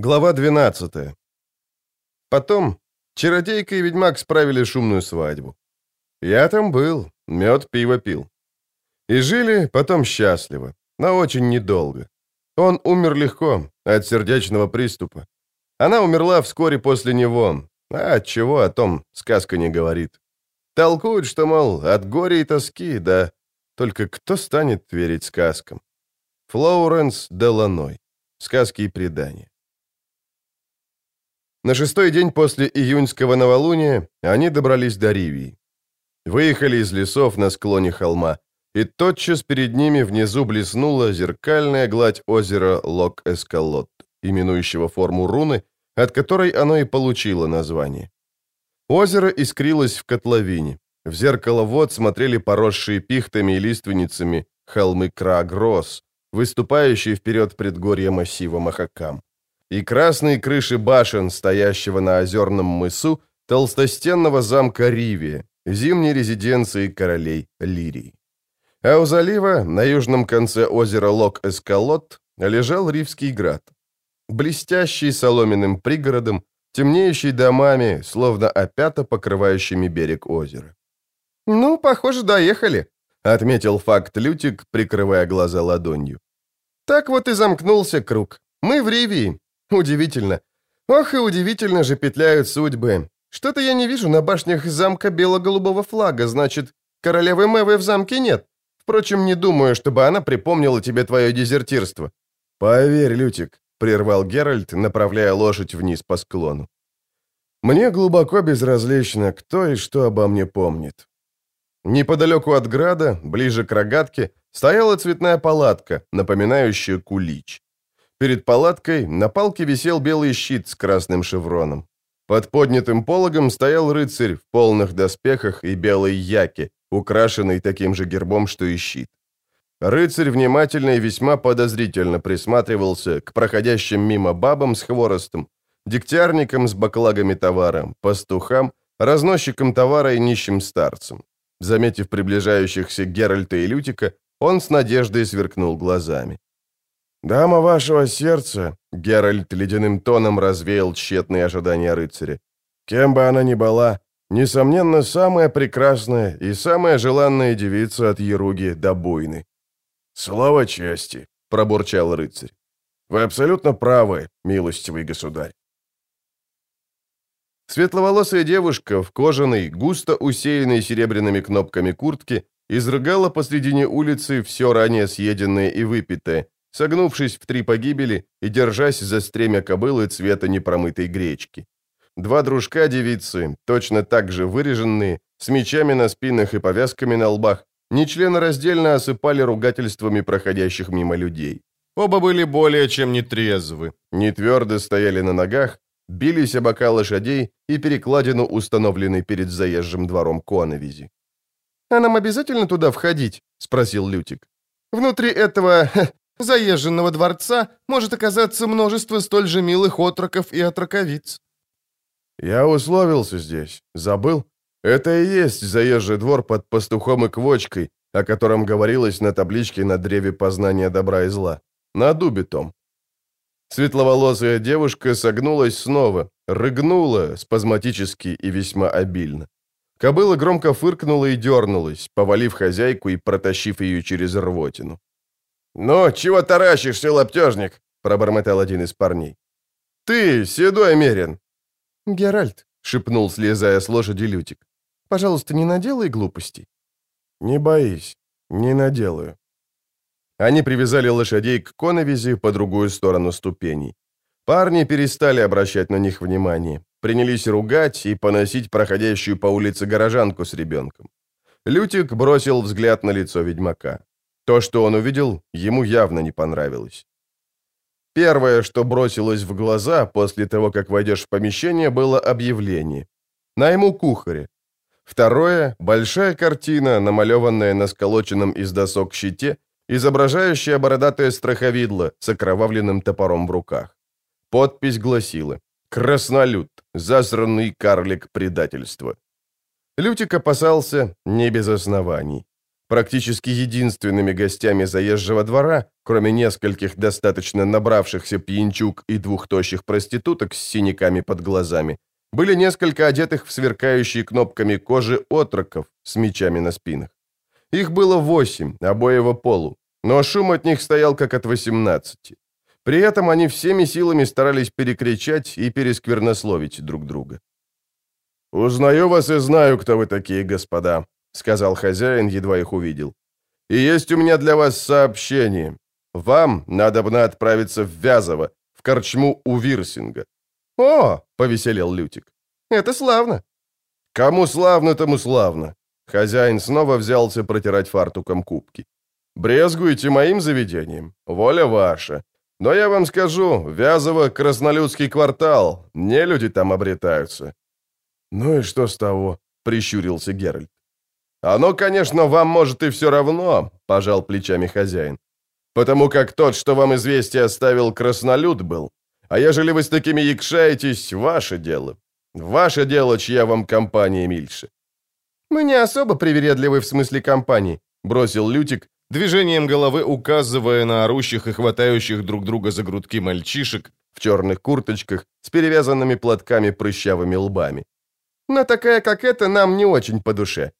Глава 12 Потом чародейка и ведьмак справили шумную свадьбу. Я там был, мед, пиво пил. И жили потом счастливо, но очень недолго. Он умер легко, от сердечного приступа. Она умерла вскоре после него, а от чего о том сказка не говорит. Толкуют, что, мол, от горя и тоски, да только кто станет верить сказкам? Флоуренс Деланой. Сказки и предания. На шестой день после июньского новолуния они добрались до Ривии. Выехали из лесов на склоне холма, и тотчас перед ними внизу блеснула зеркальная гладь озера Лок-Эскалот, именующего форму руны, от которой оно и получило название. Озеро искрилось в котловине. В зеркало вод смотрели поросшие пихтами и лиственницами холмы Крагрос, выступающие вперед предгорья массива Махакам и красные крыши башен, стоящего на озерном мысу, толстостенного замка Ривия, зимней резиденции королей Лирии. А у залива, на южном конце озера Лок-Эскалот, лежал Ривский град. Блестящий соломенным пригородом, темнеющий домами, словно опята покрывающими берег озера. «Ну, похоже, доехали», — отметил факт Лютик, прикрывая глаза ладонью. «Так вот и замкнулся круг. Мы в Ривии, Удивительно. Ох и удивительно же петляют судьбы. Что-то я не вижу на башнях замка бело-голубого флага, значит, королевы Мэвы в замке нет. Впрочем, не думаю, чтобы она припомнила тебе твое дезертирство. Поверь, Лютик, прервал Геральт, направляя лошадь вниз по склону. Мне глубоко безразлично, кто и что обо мне помнит. Неподалеку от града, ближе к рогатке, стояла цветная палатка, напоминающая кулич. Перед палаткой на палке висел белый щит с красным шевроном. Под поднятым пологом стоял рыцарь в полных доспехах и белой яке, украшенный таким же гербом, что и щит. Рыцарь внимательно и весьма подозрительно присматривался к проходящим мимо бабам с хворостом, дегтярникам с баклагами товара, пастухам, разносчикам товара и нищим старцам. Заметив приближающихся Геральта и Лютика, он с надеждой сверкнул глазами. «Дама вашего сердца», — Геральт ледяным тоном развеял тщетные ожидания рыцаря. «Кем бы она ни была, несомненно, самая прекрасная и самая желанная девица от Еруги до Буйны». «Слово чести», — пробурчал рыцарь. «Вы абсолютно правы, милостивый государь». Светловолосая девушка в кожаной, густо усеянной серебряными кнопками куртки изрыгала посредине улицы все ранее съеденное и выпитое, согнувшись в три погибели и держась за стремя кобылы цвета непромытой гречки. Два дружка девицы, точно так же выреженные, с мечами на спинах и повязками на лбах, нечленораздельно осыпали ругательствами проходящих мимо людей. Оба были более чем нетрезвы, не твердо стояли на ногах, бились о бока лошадей и перекладину, установленной перед заезжим двором коновизи. «А нам обязательно туда входить?» — спросил Лютик. «Внутри этого заезженного дворца может оказаться множество столь же милых отроков и отроковиц. Я условился здесь. Забыл? Это и есть заезжий двор под пастухом и квочкой, о котором говорилось на табличке на древе познания добра и зла. На дубе том. Светловолосая девушка согнулась снова, рыгнула спазматически и весьма обильно. Кобыла громко фыркнула и дернулась, повалив хозяйку и протащив ее через рвотину. «Ну, чего таращишься, лаптежник?» — пробормотал один из парней. «Ты, седой мерин!» «Геральт», — шепнул, слезая с лошади Лютик. «Пожалуйста, не наделай глупостей». «Не боись, не наделаю». Они привязали лошадей к коновизи по другую сторону ступеней. Парни перестали обращать на них внимание, принялись ругать и поносить проходящую по улице горожанку с ребенком. Лютик бросил взгляд на лицо ведьмака. То, что он увидел, ему явно не понравилось. Первое, что бросилось в глаза после того, как войдешь в помещение, было объявление. Найму кухаря. Второе – большая картина, намалеванная на сколоченном из досок щите, изображающая бородатое страховидло с окровавленным топором в руках. Подпись гласила «Краснолюд, засранный карлик предательства». Лютик опасался не без оснований. Практически единственными гостями заезжего двора, кроме нескольких достаточно набравшихся пьянчук и двух тощих проституток с синяками под глазами, были несколько одетых в сверкающие кнопками кожи отроков с мечами на спинах. Их было восемь, обоего полу, но шум от них стоял как от восемнадцати. При этом они всеми силами старались перекричать и пересквернословить друг друга. «Узнаю вас и знаю, кто вы такие, господа», — сказал хозяин, едва их увидел. «И есть у меня для вас сообщение. Вам надо бы отправиться в Вязово, в корчму у Вирсинга». «О!» — повеселел Лютик. «Это славно». «Кому славно, тому славно». Хозяин снова взялся протирать фартуком кубки. «Брезгуете моим заведением? Воля ваша. Но я вам скажу, Вязово — краснолюдский квартал, не люди там обретаются». «Ну и что с того?» — прищурился Геральт. «Оно, конечно, вам может и все равно», — пожал плечами хозяин. «Потому как тот, что вам известие оставил, краснолюд был. А ежели вы с такими якшаетесь, ваше дело. Ваше дело, чья вам компания мильше». «Мы не особо привередливы в смысле компании», — бросил Лютик, движением головы указывая на орущих и хватающих друг друга за грудки мальчишек в черных курточках с перевязанными платками прыщавыми лбами. «Но такая, как эта, нам не очень по душе».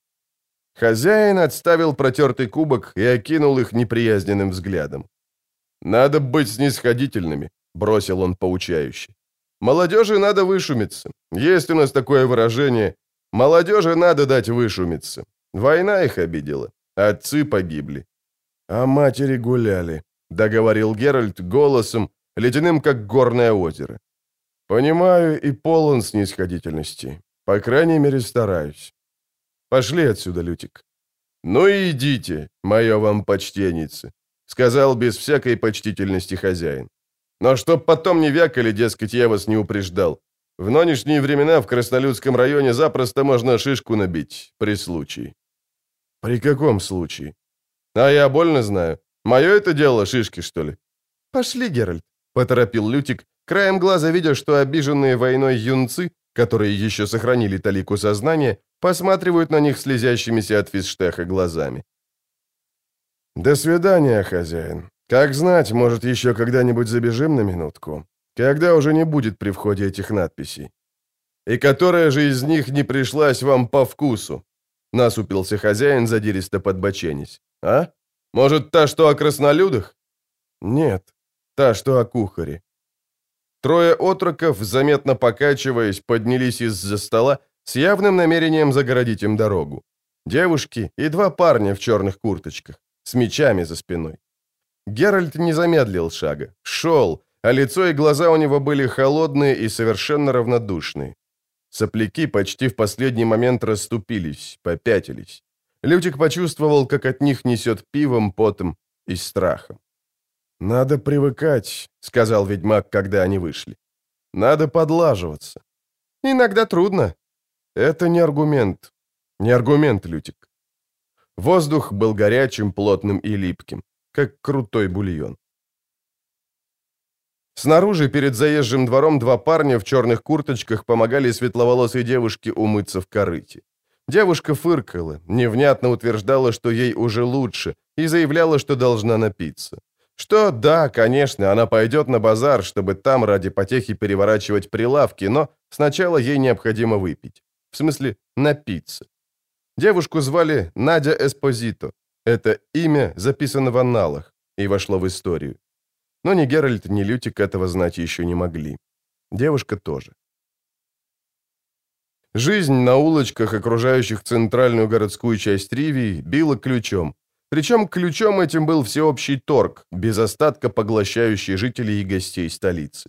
Хозяин отставил протертый кубок и окинул их неприязненным взглядом. «Надо быть снисходительными», — бросил он поучающе. «Молодежи надо вышумиться. Есть у нас такое выражение. Молодежи надо дать вышумиться. Война их обидела. Отцы погибли. «А матери гуляли», — договорил Геральт голосом, ледяным, как горное озеро. «Понимаю и полон снисходительности. По крайней мере, стараюсь. Пошли отсюда, Лютик». «Ну и идите, мое вам почтеннице», — сказал без всякой почтительности хозяин. «Но чтоб потом не вякали, дескать, я вас не упреждал. В нынешние времена в Краснолюдском районе запросто можно шишку набить, при случае». «При каком случае?» А я больно знаю. Мое это дело, шишки, что ли?» «Пошли, Геральт», — поторопил Лютик, краем глаза видя, что обиженные войной юнцы, которые еще сохранили талику сознания, посматривают на них слезящимися от физштеха глазами. «До свидания, хозяин. Как знать, может, еще когда-нибудь забежим на минутку, когда уже не будет при входе этих надписей. И которая же из них не пришлась вам по вкусу?» Насупился хозяин, задиристо подбоченись. А? Может, та, что о краснолюдах? Нет, та, что о кухаре. Трое отроков, заметно покачиваясь, поднялись из-за стола с явным намерением загородить им дорогу. Девушки и два парня в черных курточках, с мечами за спиной. Геральт не замедлил шага, шел, а лицо и глаза у него были холодные и совершенно равнодушные. Сопляки почти в последний момент расступились, попятились. Лютик почувствовал, как от них несет пивом, потом и страхом. «Надо привыкать», — сказал ведьмак, когда они вышли. «Надо подлаживаться». «Иногда трудно». «Это не аргумент. Не аргумент, Лютик». Воздух был горячим, плотным и липким, как крутой бульон. Снаружи, перед заезжим двором, два парня в черных курточках помогали светловолосой девушке умыться в корыте. Девушка фыркала, невнятно утверждала, что ей уже лучше, и заявляла, что должна напиться. Что, да, конечно, она пойдет на базар, чтобы там ради потехи переворачивать прилавки, но сначала ей необходимо выпить. В смысле, напиться. Девушку звали Надя Эспозито. Это имя записано в анналах и вошло в историю. Но ни Геральт, ни Лютик этого знать еще не могли. Девушка тоже. Жизнь на улочках, окружающих центральную городскую часть Ривии, била ключом. Причем ключом этим был всеобщий торг, без остатка поглощающий жителей и гостей столицы.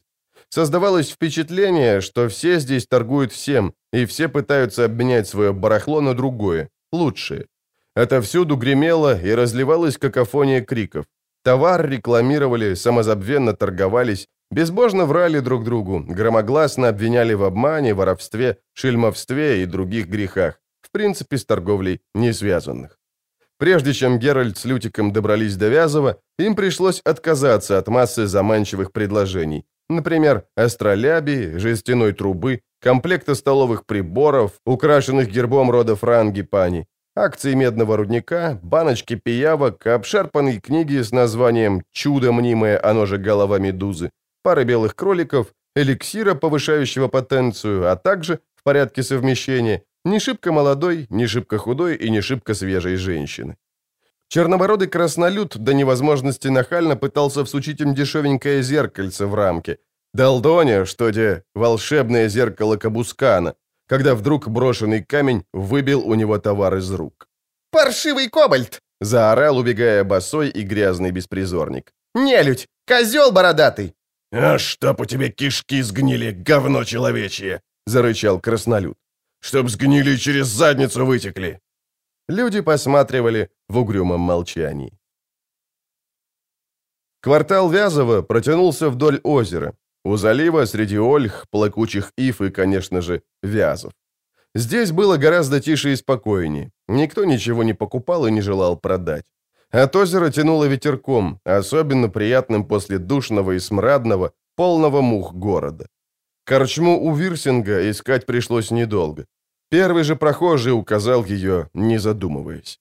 Создавалось впечатление, что все здесь торгуют всем, и все пытаются обменять свое барахло на другое, лучшее. Это всюду гремело и разливалась какофония криков. Товар рекламировали, самозабвенно торговались, Безбожно врали друг другу, громогласно обвиняли в обмане, воровстве, шельмовстве и других грехах, в принципе, с торговлей не связанных. Прежде чем Геральт с Лютиком добрались до Вязова, им пришлось отказаться от массы заманчивых предложений. Например, астролябии, жестяной трубы, комплекта столовых приборов, украшенных гербом рода франгипани, акции медного рудника, баночки пиявок, обшарпанные книги с названием «Чудо мнимое, оно же голова медузы», пары белых кроликов, эликсира, повышающего потенцию, а также, в порядке совмещения, не шибко молодой, не шибко худой и не шибко свежей женщины. Чернобородый краснолюд до невозможности нахально пытался всучить им дешевенькое зеркальце в рамке. Долдоня, что де волшебное зеркало Кабускана, когда вдруг брошенный камень выбил у него товар из рук. «Паршивый кобальт!» — заорал, убегая босой и грязный беспризорник. «Нелюдь! Козел бородатый!» «А чтоб у тебя кишки сгнили, говно человечье!» — зарычал краснолюд. «Чтоб сгнили и через задницу вытекли!» Люди посматривали в угрюмом молчании. Квартал Вязова протянулся вдоль озера. У залива среди ольх, плакучих ив и, конечно же, вязов. Здесь было гораздо тише и спокойнее. Никто ничего не покупал и не желал продать. От озера тянуло ветерком, особенно приятным после душного и смрадного, полного мух города. Корчму у Вирсинга искать пришлось недолго. Первый же прохожий указал ее, не задумываясь.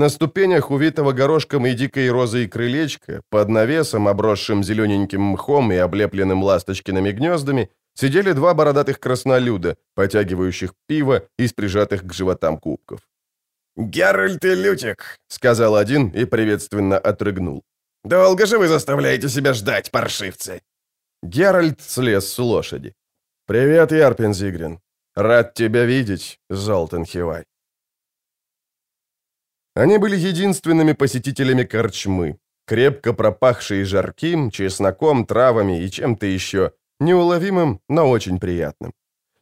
На ступенях увитого горошком и дикой розой крылечка, под навесом, обросшим зелененьким мхом и облепленным ласточкиными гнездами, сидели два бородатых краснолюда, потягивающих пиво из прижатых к животам кубков. «Геральт и Лютик», — сказал один и приветственно отрыгнул. «Долго же вы заставляете себя ждать, паршивцы?» Геральт слез с лошади. «Привет, Ярпин Зигрин. Рад тебя видеть, Золтан Хивай». Они были единственными посетителями корчмы, крепко пропахшие жарким, чесноком, травами и чем-то еще, неуловимым, но очень приятным.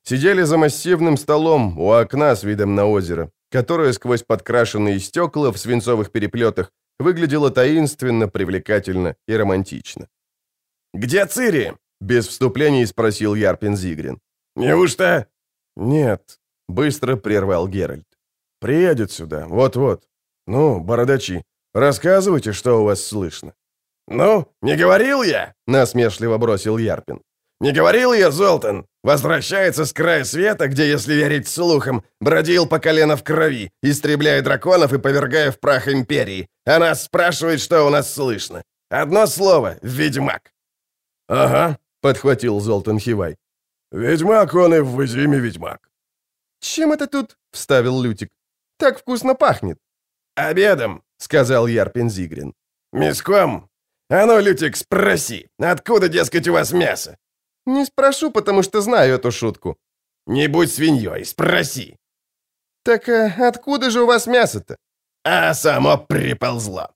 Сидели за массивным столом у окна с видом на озеро, которое сквозь подкрашенные стекла в свинцовых переплетах выглядело таинственно, привлекательно и романтично. «Где Цири?» — без вступлений спросил Ярпин Зигрин. «Неужто?» «Нет», — быстро прервал Геральт. «Приедет сюда, вот-вот. Ну, бородачи, рассказывайте, что у вас слышно». «Ну, не говорил я?» — насмешливо бросил Ярпин. «Не говорил я, Золтан? Возвращается с края света, где, если верить слухам, бродил по колено в крови, истребляя драконов и повергая в прах империи. А нас спрашивает, что у нас слышно. Одно слово — ведьмак». «Ага», — подхватил Золтан Хивай. «Ведьмак он и в Изиме ведьмак». «Чем это тут?» — вставил Лютик. «Так вкусно пахнет». «Обедом», — сказал Ярпин Зигрин. «Мяском? А ну, Лютик, спроси, откуда, дескать, у вас мясо?» «Не спрошу, потому что знаю эту шутку». «Не будь свиньей, спроси». «Так а откуда же у вас мясо-то?» «А само приползло.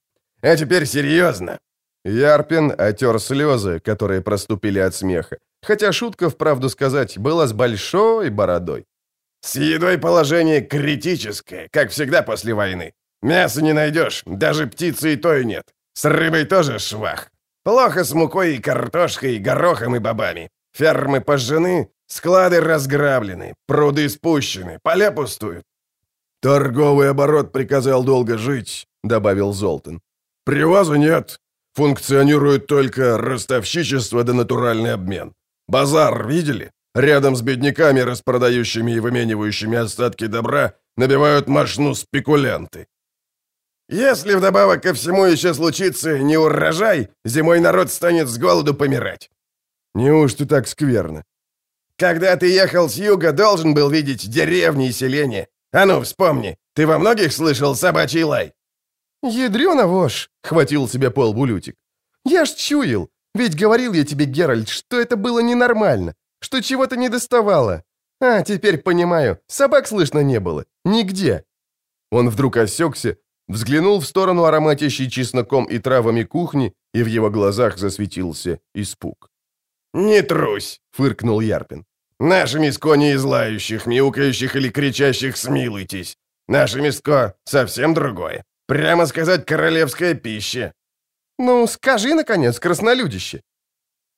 А теперь серьезно». Ярпин отер слезы, которые проступили от смеха, хотя шутка, вправду сказать, была с большой бородой. «С едой положение критическое, как всегда после войны. Мяса не найдешь, даже птицы и той нет. С рыбой тоже швах. Плохо с мукой и картошкой, и горохом и бобами. Фермы пожжены, склады разграблены, пруды спущены, поля пустуют. «Торговый оборот приказал долго жить», — добавил Золтан. «Привоза нет. Функционирует только ростовщичество да натуральный обмен. Базар видели? Рядом с бедняками, распродающими и выменивающими остатки добра, набивают мошну спекулянты. Если вдобавок ко всему еще случится не урожай, зимой народ станет с голоду помирать. Неужто так скверно? Когда ты ехал с юга, должен был видеть деревни и селения. А ну, вспомни, ты во многих слышал собачий лай? «Ядрёна вошь!» — хватил себе пол Булютик. «Я ж чуял, ведь говорил я тебе, Геральт, что это было ненормально, что чего-то не доставало. А, теперь понимаю, собак слышно не было. Нигде». Он вдруг осекся, взглянул в сторону ароматящей чесноком и травами кухни, и в его глазах засветился испуг. «Не трусь!» — фыркнул Ярпин. «Наше миско не из лающих, мяукающих или кричащих смилуйтесь. Наше миско совсем другое. Прямо сказать, королевская пища». «Ну, скажи, наконец, краснолюдище».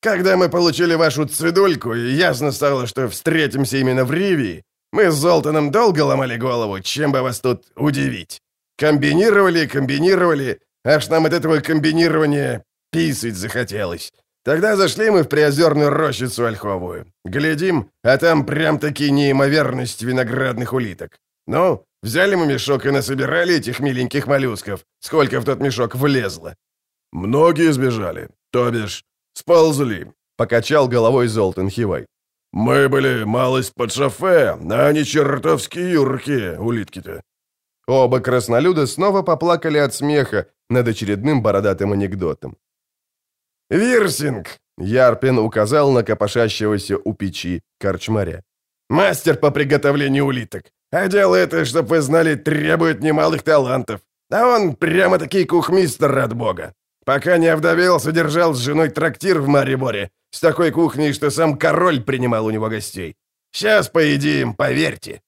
«Когда мы получили вашу цведульку, и ясно стало, что встретимся именно в Ривии, мы с Золтаном долго ломали голову, чем бы вас тут удивить. Комбинировали, комбинировали, аж нам от этого комбинирования писать захотелось. Тогда зашли мы в приозерную рощицу ольховую. Глядим, а там прям-таки неимоверность виноградных улиток. Ну, Взяли мы мешок и насобирали этих миленьких моллюсков. Сколько в тот мешок влезло?» «Многие сбежали, то бишь сползли», — покачал головой Золтан Хивай. «Мы были малость под шофе, а они чертовски юркие, улитки-то». Оба краснолюда снова поплакали от смеха над очередным бородатым анекдотом. «Вирсинг!» — Ярпин указал на копошащегося у печи корчмаря. «Мастер по приготовлению улиток. А дело это, чтоб вы знали, требует немалых талантов. А он прямо-таки кухмистер от бога. Пока не овдовел, содержал с женой трактир в Мариборе. С такой кухней, что сам король принимал у него гостей. Сейчас поедим, поверьте».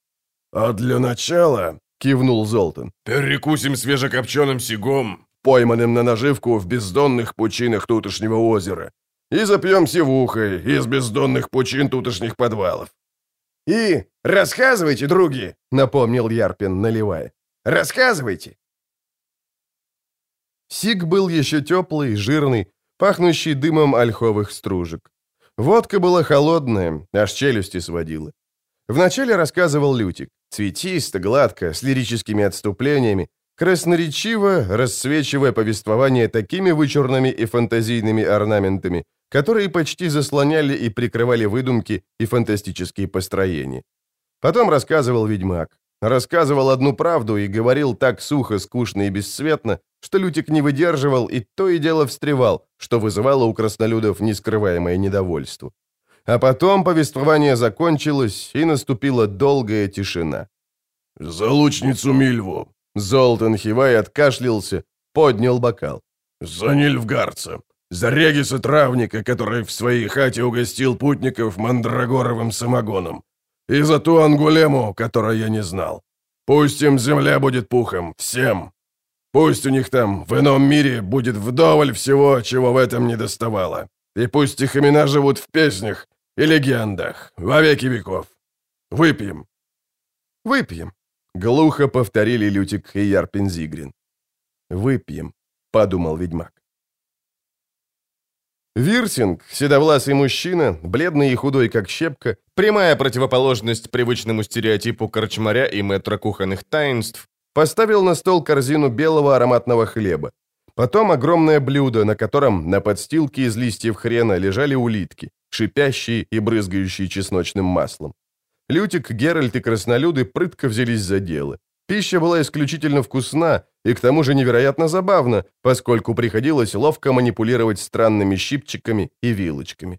«А для начала», — кивнул Золтан, — «перекусим свежекопченым сигом, пойманным на наживку в бездонных пучинах тутошнего озера, и запьем сивухой из бездонных пучин тутошних подвалов. «И рассказывайте, други!» — напомнил Ярпин, наливая. «Рассказывайте!» Сиг был еще теплый, жирный, пахнущий дымом ольховых стружек. Водка была холодная, аж челюсти сводила. Вначале рассказывал Лютик. Цветисто, гладко, с лирическими отступлениями, красноречиво рассвечивая повествование такими вычурными и фантазийными орнаментами, которые почти заслоняли и прикрывали выдумки и фантастические построения. Потом рассказывал ведьмак. Рассказывал одну правду и говорил так сухо, скучно и бесцветно, что Лютик не выдерживал и то и дело встревал, что вызывало у краснолюдов нескрываемое недовольство. А потом повествование закончилось, и наступила долгая тишина. «За лучницу Мильву!» Золтан Хивай откашлялся, поднял бокал. «За Нильфгарца! За Региса Травника, который в своей хате угостил путников мандрагоровым самогоном. И за ту Ангулему, которой я не знал. Пусть им земля будет пухом, всем. Пусть у них там, в ином мире, будет вдоволь всего, чего в этом не доставало. И пусть их имена живут в песнях и легендах, во веки веков. Выпьем». «Выпьем», — глухо повторили Лютик и Ярпин Зигрин. «Выпьем», — подумал ведьмак. Вирсинг, седовласый мужчина, бледный и худой, как щепка, прямая противоположность привычному стереотипу корчмаря и метра кухонных таинств, поставил на стол корзину белого ароматного хлеба. Потом огромное блюдо, на котором на подстилке из листьев хрена лежали улитки, шипящие и брызгающие чесночным маслом. Лютик, Геральт и краснолюды прытко взялись за дело. Пища была исключительно вкусна и к тому же невероятно забавна, поскольку приходилось ловко манипулировать странными щипчиками и вилочками.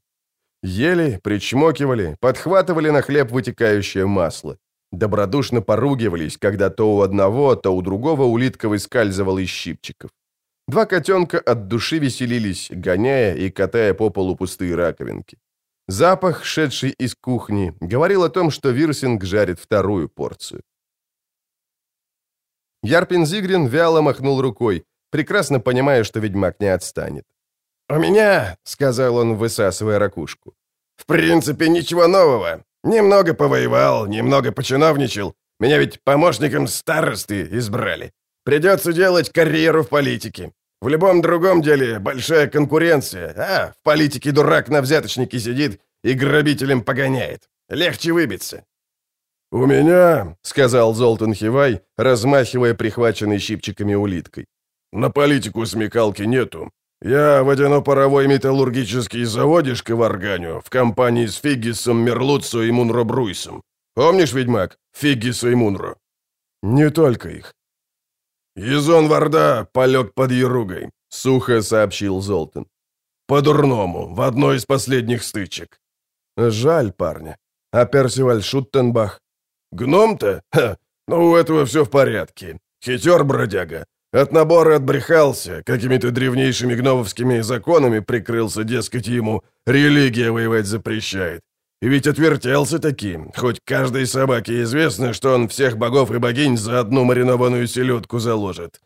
Ели, причмокивали, подхватывали на хлеб вытекающее масло. Добродушно поругивались, когда то у одного, то у другого улитка выскальзывала из щипчиков. Два котенка от души веселились, гоняя и катая по полу пустые раковинки. Запах, шедший из кухни, говорил о том, что Вирсинг жарит вторую порцию. Ярпин Зигрин вяло махнул рукой, прекрасно понимая, что ведьмак не отстанет. «У меня», — сказал он, высасывая ракушку, — «в принципе, ничего нового. Немного повоевал, немного починовничал. Меня ведь помощником старосты избрали. Придется делать карьеру в политике. В любом другом деле большая конкуренция, а в политике дурак на взяточнике сидит и грабителем погоняет. Легче выбиться. «У меня», — сказал Золтан Хивай, размахивая прихваченной щипчиками улиткой, «на политику смекалки нету. Я водяно-паровой металлургический заводишко варганю в компании с Фиггисом, Мерлуцо и Мунро Бруйсом. Помнишь, ведьмак, Фиггиса и Мунро?» «Не только их». «Езон Варда полег под Яругой», — сухо сообщил Золтан. «По-дурному, в одной из последних стычек». «Жаль парня. А Персиваль Шуттенбах?» Гном-то? Ха, ну у этого все в порядке. Хитер бродяга. От набора отбрехался, какими-то древнейшими гномовскими законами прикрылся, дескать, ему религия воевать запрещает. И ведь отвертелся таким, хоть каждой собаке известно, что он всех богов и богинь за одну маринованную селедку заложит.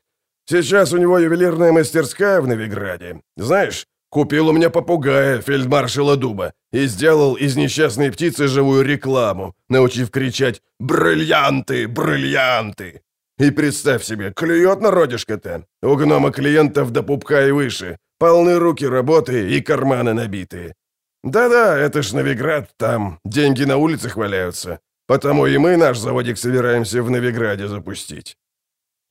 Сейчас у него ювелирная мастерская в Новиграде. Знаешь, Купил у меня попугая, фельдмаршала Дуба, и сделал из несчастной птицы живую рекламу, научив кричать «Бриллианты! Бриллианты!» И представь себе, клюет народишко-то. У гнома клиентов до пупка и выше. Полны руки работы и карманы набитые. Да-да, это ж Новиград, там деньги на улицах валяются. Потому и мы наш заводик собираемся в Новиграде запустить».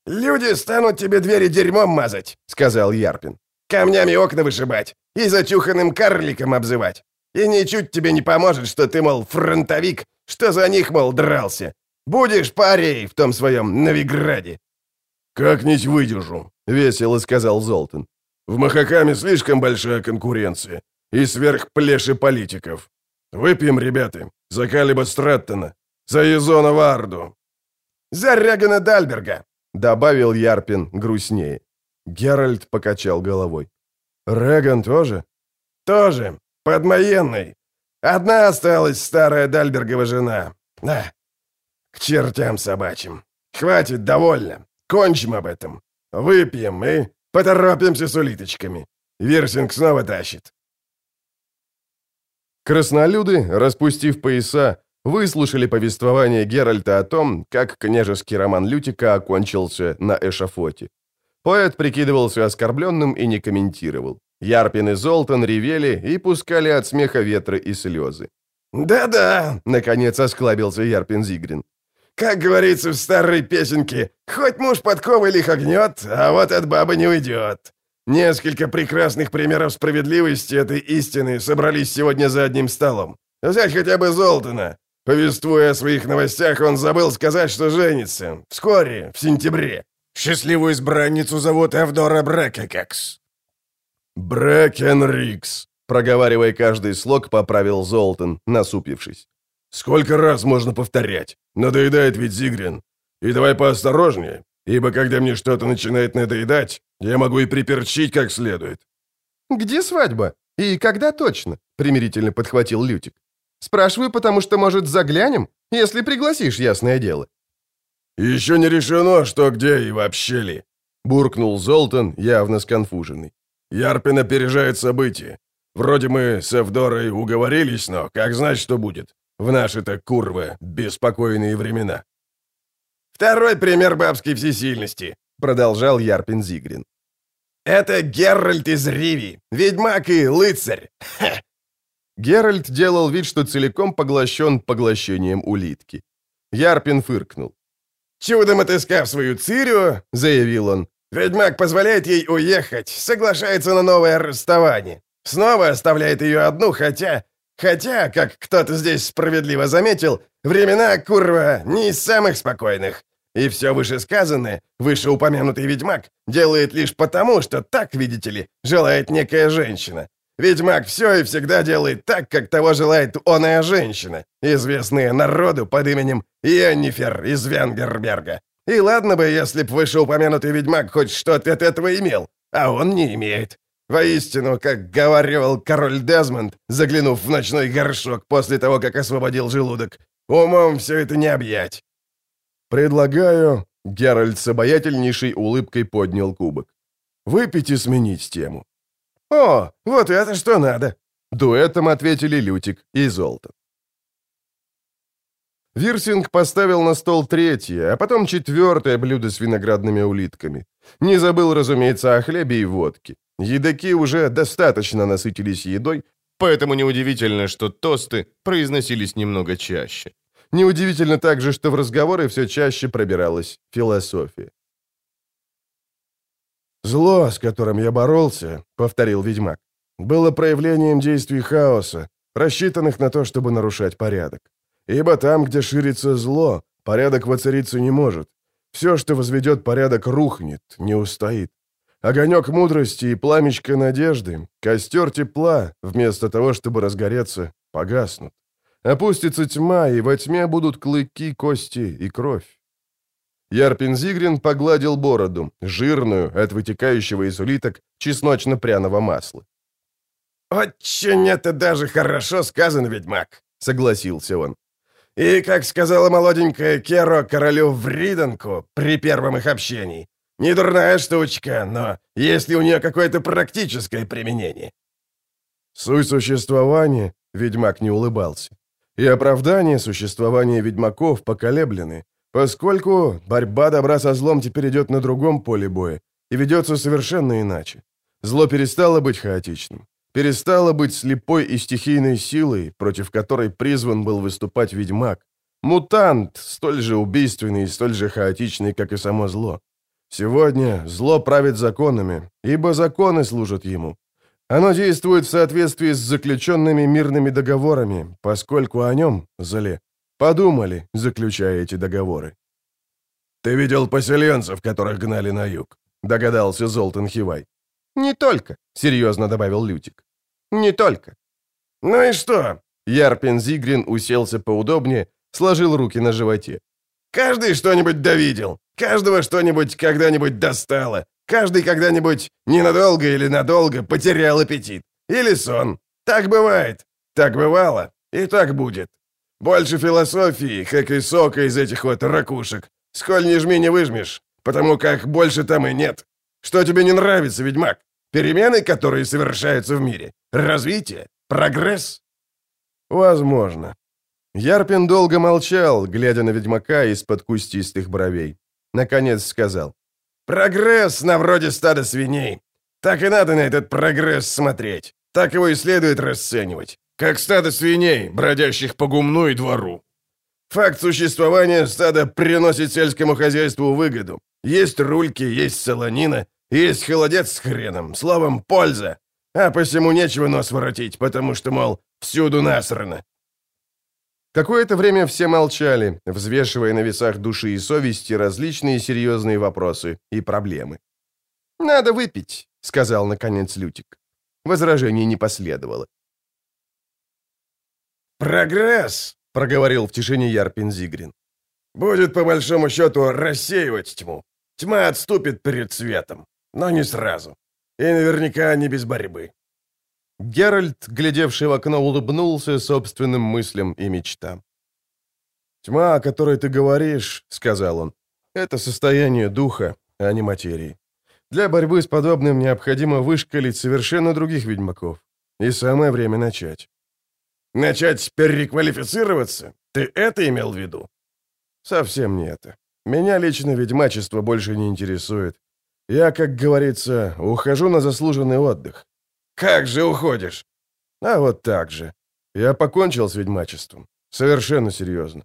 «Люди станут тебе двери дерьмом мазать», — сказал Ярпин. «Камнями окна вышибать и зачуханным карликом обзывать. И ничуть тебе не поможет, что ты, мол, фронтовик, что за них, мол, дрался. Будешь парей в том своем Новиграде». «Как-нибудь выдержу», — весело сказал Золтан. «В Махакаме слишком большая конкуренция и сверхплеши политиков. Выпьем, ребята, за Калиба Страттона, за Езона Варду». «За Регана Дальберга», — добавил Ярпин грустнее. Геральт покачал головой. «Реган тоже?» «Тоже. Подмоенный. Одна осталась старая Дальбергова жена. На, к чертям собачьим. Хватит, довольно. Кончим об этом. Выпьем и поторопимся с улиточками. Вирсинг снова тащит». Краснолюды, распустив пояса, выслушали повествование Геральта о том, как княжеский роман Лютика окончился на эшафоте. Поэт прикидывался оскорбленным и не комментировал. Ярпин и Золтан ревели и пускали от смеха ветры и слезы. «Да-да», — наконец осклабился Ярпин Зигрин. «Как говорится в старой песенке, хоть муж подковой лихо гнет, а вот от бабы не уйдет. Несколько прекрасных примеров справедливости этой истины собрались сегодня за одним столом. Взять хотя бы Золтана. Повествуя о своих новостях, он забыл сказать, что женится. Вскоре, в сентябре. Счастливую избранницу зовут Эвдора Брекекекс». «Брекенрикс», проговаривая каждый слог, поправил Золтан, насупившись. «Сколько раз можно повторять? Надоедает ведь Зигрин. И давай поосторожнее, ибо когда мне что-то начинает надоедать, я могу и приперчить как следует». «Где свадьба? И когда точно?» — примирительно подхватил Лютик. «Спрашиваю, потому что, может, заглянем, если пригласишь, ясное дело». «Еще не решено, что где и вообще ли», — буркнул Золтан, явно сконфуженный. «Ярпин опережает события. Вроде мы с Эвдорой уговорились, но как знать, что будет? В наши-то, курвы, беспокойные времена». «Второй пример бабской всесильности», — продолжал Ярпин Зигрин. «Это Геральт из Риви, ведьмак и лыцарь. Ха!» Геральт делал вид, что целиком поглощен поглощением улитки. Ярпин фыркнул. «Чудом отыскав свою Цирию», — заявил он, «ведьмак позволяет ей уехать, соглашается на новое расставание. Снова оставляет ее одну, хотя... Хотя, как кто-то здесь справедливо заметил, времена, курва, не из самых спокойных. И все вышесказанное, вышеупомянутый ведьмак, делает лишь потому, что так, видите ли, желает некая женщина. Ведьмак все и всегда делает так, как того желает оная женщина, известная народу под именем Йеннифер из Венгерберга. И ладно бы, если б вышеупомянутый ведьмак хоть что-то от этого имел, а он не имеет. Воистину, как говаривал король Дезмонд, заглянув в ночной горшок после того, как освободил желудок, умом все это не объять. «Предлагаю...» — Геральт с обаятельнейшей улыбкой поднял кубок. «Выпить и сменить тему». «О, вот это что надо!» Дуэтом ответили Лютик и Золото. Вирсинг поставил на стол третье, а потом четвертое блюдо с виноградными улитками. Не забыл, разумеется, о хлебе и водке. Едоки уже достаточно насытились едой, поэтому неудивительно, что тосты произносились немного чаще. Неудивительно также, что в разговоры все чаще пробиралась философия. «Зло, с которым я боролся», — повторил ведьмак, «было проявлением действий хаоса, рассчитанных на то, чтобы нарушать порядок. Ибо там, где ширится зло, порядок воцариться не может. Все, что возведет порядок, рухнет, не устоит. Огонек мудрости и пламечко надежды, костер тепла, вместо того, чтобы разгореться, погаснут. Опустится тьма, и во тьме будут клыки, кости и кровь. Ярпин Зигрин погладил бороду, жирную, от вытекающего из улиток, чесночно-пряного масла. «Очень это даже хорошо сказано, ведьмак», — согласился он. «И, как сказала молоденькая Керо королю в Риданку при первом их общении, не дурная штучка, но есть ли у нее какое-то практическое применение?» «Суть существования», — ведьмак не улыбался, «и оправдание существования ведьмаков поколеблены, Поскольку борьба добра со злом теперь идет на другом поле боя и ведется совершенно иначе. Зло перестало быть хаотичным, перестало быть слепой и стихийной силой, против которой призван был выступать ведьмак, Мутант, столь же убийственный и столь же хаотичный, как и само зло. Сегодня зло правит законами, ибо законы служат ему. Оно действует в соответствии с заключенными мирными договорами, поскольку о нем, зле, подумали, заключая эти договоры. «Ты видел поселенцев, которых гнали на юг?» — догадался Золтан Хивай. «Не только», — серьезно добавил Лютик. «Не только». «Ну и что?» Ярпин Зигрин уселся поудобнее, сложил руки на животе. «Каждый что-нибудь довидел. Каждого что-нибудь когда-нибудь достало. Каждый когда-нибудь ненадолго или надолго потерял аппетит. Или сон. Так бывает. Так бывало. И так будет. Больше философии, как и сока из этих вот ракушек. Сколь не жми, не выжмешь, потому как больше там и нет. Что тебе не нравится, ведьмак? Перемены, которые совершаются в мире? Развитие? Прогресс?» «Возможно». Ярпин долго молчал, глядя на ведьмака из-под кустистых бровей. Наконец сказал. «Прогресс на вроде стада свиней. Так и надо на этот прогресс смотреть. Так его и следует расценивать. Как стадо свиней, бродящих по гумну и двору. Факт существования стада приносит сельскому хозяйству выгоду. Есть рульки, есть солонина, есть холодец с хреном, словом, польза. А посему нечего нос воротить, потому что, мол, всюду насрано. Какое-то время все молчали, взвешивая на весах души и совести различные серьезные вопросы и проблемы. «Надо выпить», — сказал, наконец, Лютик. Возражений не последовало. «Прогресс!» — проговорил в тишине Ярпин Зигрин. «Будет, по большому счету, рассеивать тьму. Тьма отступит перед светом, но не сразу. И наверняка не без борьбы». Геральт, глядевший в окно, улыбнулся собственным мыслям и мечтам. «Тьма, о которой ты говоришь, — сказал он, — это состояние духа, а не материи. Для борьбы с подобным необходимо вышкалить совершенно других ведьмаков. И самое время начать. Начать переквалифицироваться? Ты это имел в виду? Совсем не это. Меня лично ведьмачество больше не интересует. Я, как говорится, ухожу на заслуженный отдых. Как же уходишь? А вот так же. Я покончил с ведьмачеством. Совершенно серьезно.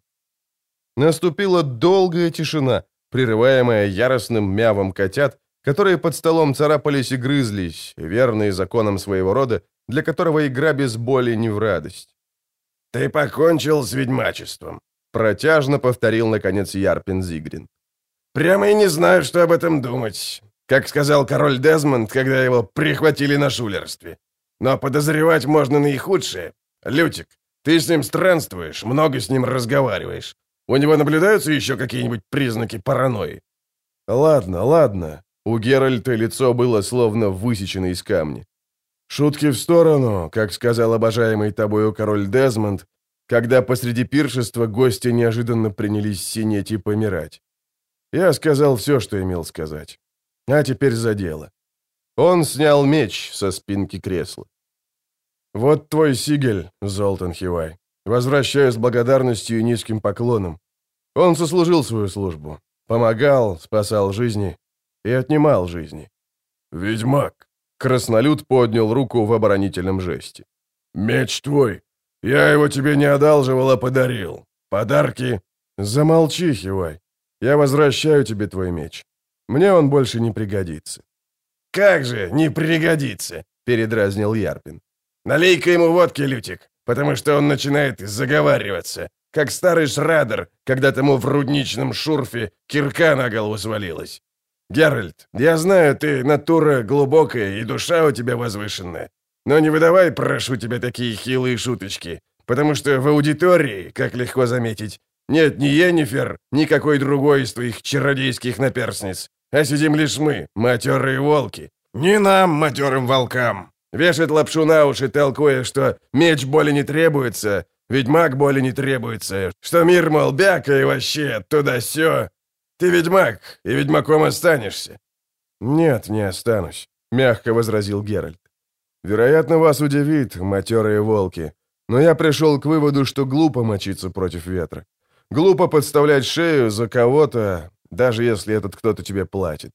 Наступила долгая тишина, прерываемая яростным мявом котят, которые под столом царапались и грызлись, верные законам своего рода, для которого игра без боли не в радость. «Ты покончил с ведьмачеством», — протяжно повторил, наконец, Ярпин Зигрин. «Прямо и не знаю, что об этом думать. Как сказал король Дезмонд, когда его прихватили на шулерстве. Но подозревать можно наихудшее. Лютик, ты с ним странствуешь, много с ним разговариваешь. У него наблюдаются еще какие-нибудь признаки паранойи?» «Ладно, ладно». У Геральта лицо было словно высечено из камня. Шутки в сторону, как сказал обожаемый тобою король Дезмонд, когда посреди пиршества гости неожиданно принялись синеть и помирать. Я сказал все, что имел сказать. А теперь за дело. Он снял меч со спинки кресла. «Вот твой сигель, Золтан Хивай. Возвращаю с благодарностью и низким поклоном. Он сослужил свою службу. Помогал, спасал жизни и отнимал жизни. Ведьмак, Краснолюд поднял руку в оборонительном жесте. «Меч твой. Я его тебе не одалживал, а подарил. Подарки...» «Замолчи, Хивай. Я возвращаю тебе твой меч. Мне он больше не пригодится». «Как же не пригодится?» — передразнил Ярпин. «Налей-ка ему водки, Лютик, потому что он начинает заговариваться, как старый шрадер, когда тому в рудничном шурфе кирка на голову свалилась. «Геральт, я знаю, ты натура глубокая и душа у тебя возвышенная. Но не выдавай, прошу тебя, такие хилые шуточки, потому что в аудитории, как легко заметить, нет ни Енифер, ни какой другой из твоих чародейских наперсниц, а сидим лишь мы, матерые волки. Не нам, матерым волкам. Вешать лапшу на уши, толкуя, что меч боли не требуется, ведьмак боли не требуется, что мир, мол, бяка и вообще туда-сё, ты ведьмак, и ведьмаком останешься». «Нет, не останусь», — мягко возразил Геральт. «Вероятно, вас удивит, матерые волки, но я пришел к выводу, что глупо мочиться против ветра. Глупо подставлять шею за кого-то, даже если этот кто-то тебе платит.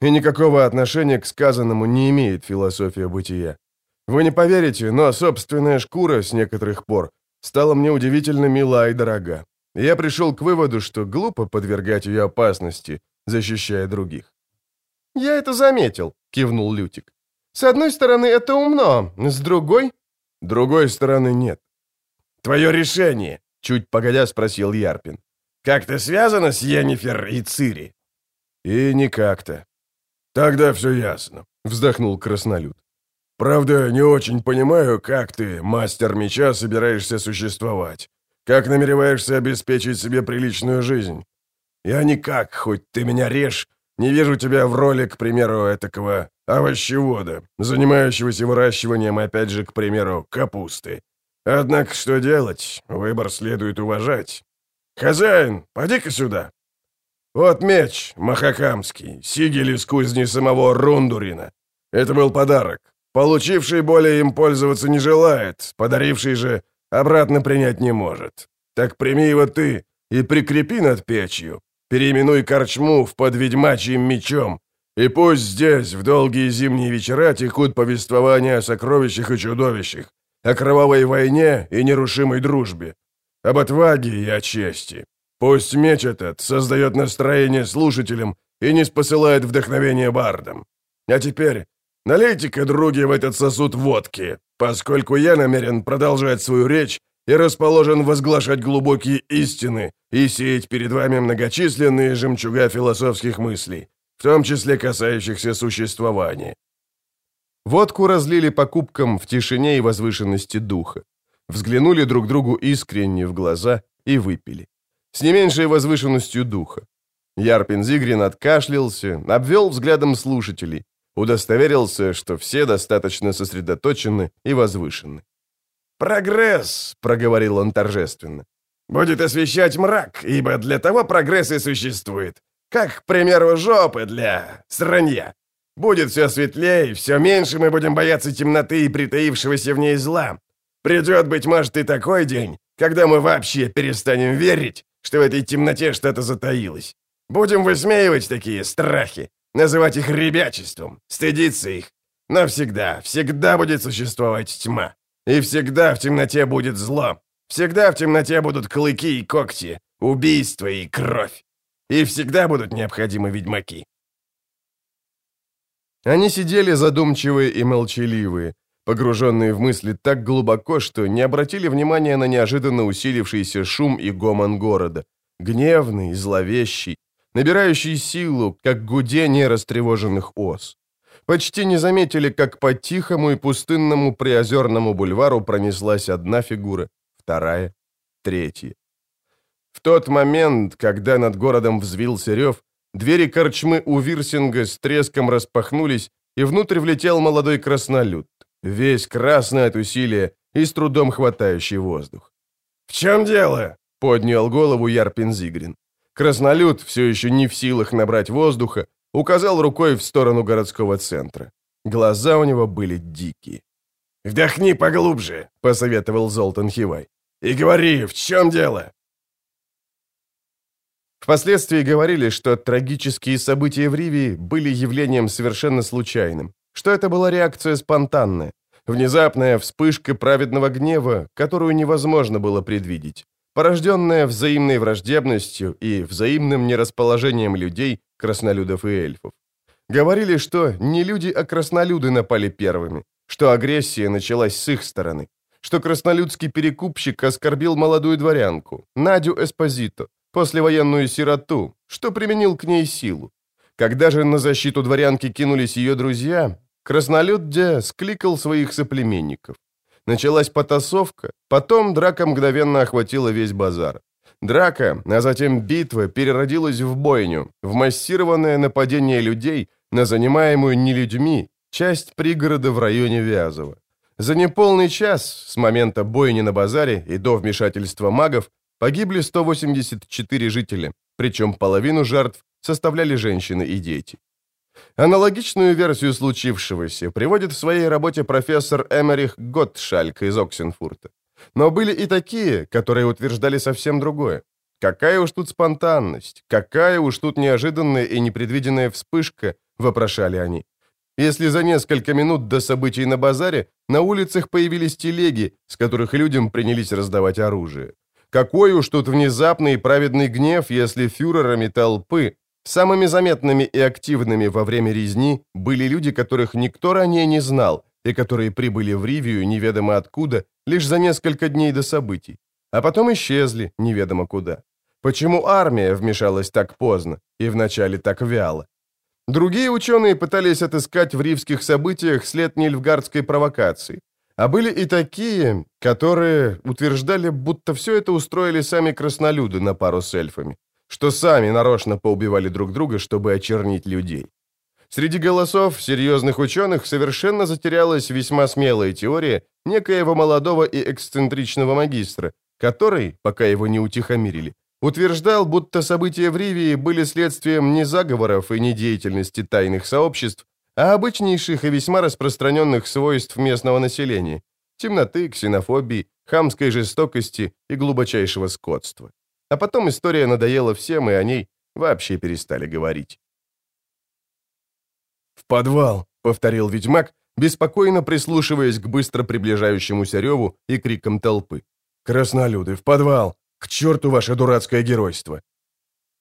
И никакого отношения к сказанному не имеет философия бытия. Вы не поверите, но собственная шкура с некоторых пор стала мне удивительно мила и дорога. Я пришел к выводу, что глупо подвергать ее опасности, защищая других. «Я это заметил», — кивнул Лютик. «С одной стороны, это умно, с другой...» «Другой стороны нет». «Твое решение», — чуть погодя спросил Ярпин. «Как-то связано с Йеннифер и Цири?» «И не как-то». «Тогда все ясно», — вздохнул Краснолюд. «Правда, не очень понимаю, как ты, мастер меча, собираешься существовать. Как намереваешься обеспечить себе приличную жизнь? Я никак, хоть ты меня режь, не вижу тебя в роли, к примеру, этакого овощевода, занимающегося выращиванием, опять же, к примеру, капусты. Однако что делать? Выбор следует уважать. Хозяин, поди-ка сюда. Вот меч, махакамский, сигель из кузни самого Рундурина. Это был подарок. Получивший более им пользоваться не желает, подаривший же обратно принять не может. Так прими его ты и прикрепи над печью. Переименуй корчму в под ведьмачьим мечом, и пусть здесь в долгие зимние вечера текут повествования о сокровищах и чудовищах, о кровавой войне и нерушимой дружбе, об отваге и о чести. Пусть меч этот создает настроение слушателям и не спосылает вдохновение бардам. А теперь налейте-ка, други, в этот сосуд водки, поскольку я намерен продолжать свою речь и расположен возглашать глубокие истины и сеять перед вами многочисленные жемчуга философских мыслей, в том числе касающихся существования. Водку разлили по кубкам в тишине и возвышенности духа. Взглянули друг другу искренне в глаза и выпили. С не меньшей возвышенностью духа. Ярпин Зигрин откашлялся, обвел взглядом слушателей, удостоверился, что все достаточно сосредоточены и возвышены. «Прогресс», — проговорил он торжественно, — «будет освещать мрак, ибо для того прогресс и существует, как, к примеру, жопы для сранья. Будет все светлее, все меньше мы будем бояться темноты и притаившегося в ней зла. Придет, быть может, и такой день, когда мы вообще перестанем верить, что в этой темноте что-то затаилось. Будем высмеивать такие страхи, называть их ребячеством, стыдиться их. Но всегда, всегда будет существовать тьма. И всегда в темноте будет зло. Всегда в темноте будут клыки и когти, убийства и кровь. И всегда будут необходимы ведьмаки. Они сидели задумчивые и молчаливые, погруженные в мысли так глубоко, что не обратили внимания на неожиданно усилившийся шум и гомон города, гневный, зловещий, набирающий силу, как гудение растревоженных ос. Почти не заметили, как по тихому и пустынному приозерному бульвару пронеслась одна фигура, вторая, третья. В тот момент, когда над городом взвился рев, двери корчмы у Вирсинга с треском распахнулись, и внутрь влетел молодой краснолюд, весь красный от усилия и с трудом хватающий воздух. «В чем дело?» — поднял голову Ярпин Зигрин. Краснолюд, все еще не в силах набрать воздуха, Указал рукой в сторону городского центра. Глаза у него были дикие. «Вдохни поглубже», — посоветовал Золтан Хивай. «И говори, в чем дело?» Впоследствии говорили, что трагические события в Ривии были явлением совершенно случайным, что это была реакция спонтанная, внезапная вспышка праведного гнева, которую невозможно было предвидеть, порожденная взаимной враждебностью и взаимным нерасположением людей, краснолюдов и эльфов. Говорили, что не люди, а краснолюды напали первыми, что агрессия началась с их стороны, что краснолюдский перекупщик оскорбил молодую дворянку, Надю Эспозито, послевоенную сироту, что применил к ней силу. Когда же на защиту дворянки кинулись ее друзья, краснолюд Де скликал своих соплеменников. Началась потасовка, потом драка мгновенно охватила весь базар. Драка, а затем битва переродилась в бойню, в массированное нападение людей на занимаемую не людьми часть пригорода в районе Вязова. За неполный час с момента бойни на базаре и до вмешательства магов погибли 184 жителя, причем половину жертв составляли женщины и дети. Аналогичную версию случившегося приводит в своей работе профессор Эмерих Готтшальк из Оксенфурта. Но были и такие, которые утверждали совсем другое. Какая уж тут спонтанность, какая уж тут неожиданная и непредвиденная вспышка, вопрошали они. Если за несколько минут до событий на базаре на улицах появились телеги, с которых людям принялись раздавать оружие. Какой уж тут внезапный и праведный гнев, если фюрерами толпы, самыми заметными и активными во время резни, были люди, которых никто ранее не знал, и которые прибыли в Ривию неведомо откуда, лишь за несколько дней до событий, а потом исчезли неведомо куда. Почему армия вмешалась так поздно и вначале так вяло? Другие ученые пытались отыскать в ривских событиях след нильфгардской провокации. А были и такие, которые утверждали, будто все это устроили сами краснолюды на пару с эльфами, что сами нарочно поубивали друг друга, чтобы очернить людей. Среди голосов серьезных ученых совершенно затерялась весьма смелая теория некоего молодого и эксцентричного магистра, который, пока его не утихомирили, утверждал, будто события в Ривии были следствием не заговоров и не деятельности тайных сообществ, а обычнейших и весьма распространенных свойств местного населения – темноты, ксенофобии, хамской жестокости и глубочайшего скотства. А потом история надоела всем, и о ней вообще перестали говорить. «В подвал», — повторил ведьмак, беспокойно прислушиваясь к быстро приближающемуся реву и крикам толпы. «Краснолюды, в подвал! К черту ваше дурацкое геройство!»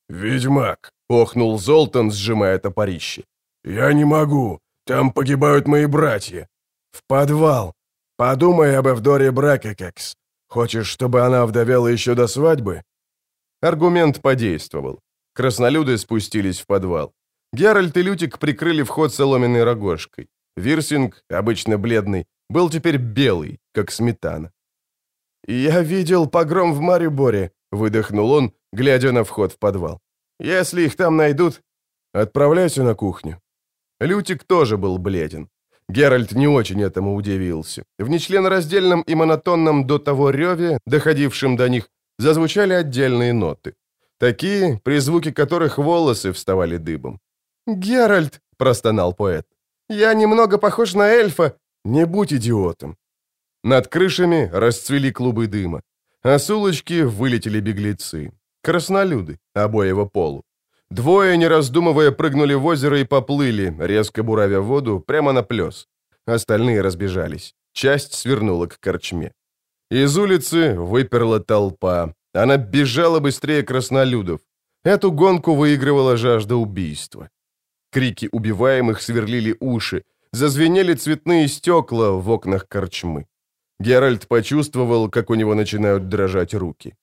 «Ведьмак!» — охнул Золтан, сжимая топорище. «Я не могу. Там погибают мои братья. В подвал. Подумай об Эвдоре Бракекекс. Хочешь, чтобы она вдовела еще до свадьбы?» Аргумент подействовал. Краснолюды спустились в подвал. Геральт и Лютик прикрыли вход соломенной рогожкой. Вирсинг, обычно бледный, был теперь белый, как сметана. «Я видел погром в Мариборе», — выдохнул он, глядя на вход в подвал. «Если их там найдут, отправляйся на кухню». Лютик тоже был бледен. Геральт не очень этому удивился. В нечленораздельном и монотонном до того реве, доходившем до них, зазвучали отдельные ноты. Такие, при звуке которых волосы вставали дыбом. «Геральт!» — простонал поэт. «Я немного похож на эльфа. Не будь идиотом. Над крышами расцвели клубы дыма, а с улочки вылетели беглецы. Краснолюды, обоего полу. Двое, не раздумывая, прыгнули в озеро и поплыли, резко буравя воду, прямо на плес. Остальные разбежались. Часть свернула к корчме. Из улицы выперла толпа. Она бежала быстрее краснолюдов. Эту гонку выигрывала жажда убийства. Крики убиваемых сверлили уши, зазвенели цветные стекла в окнах корчмы. Геральт почувствовал, как у него начинают дрожать руки.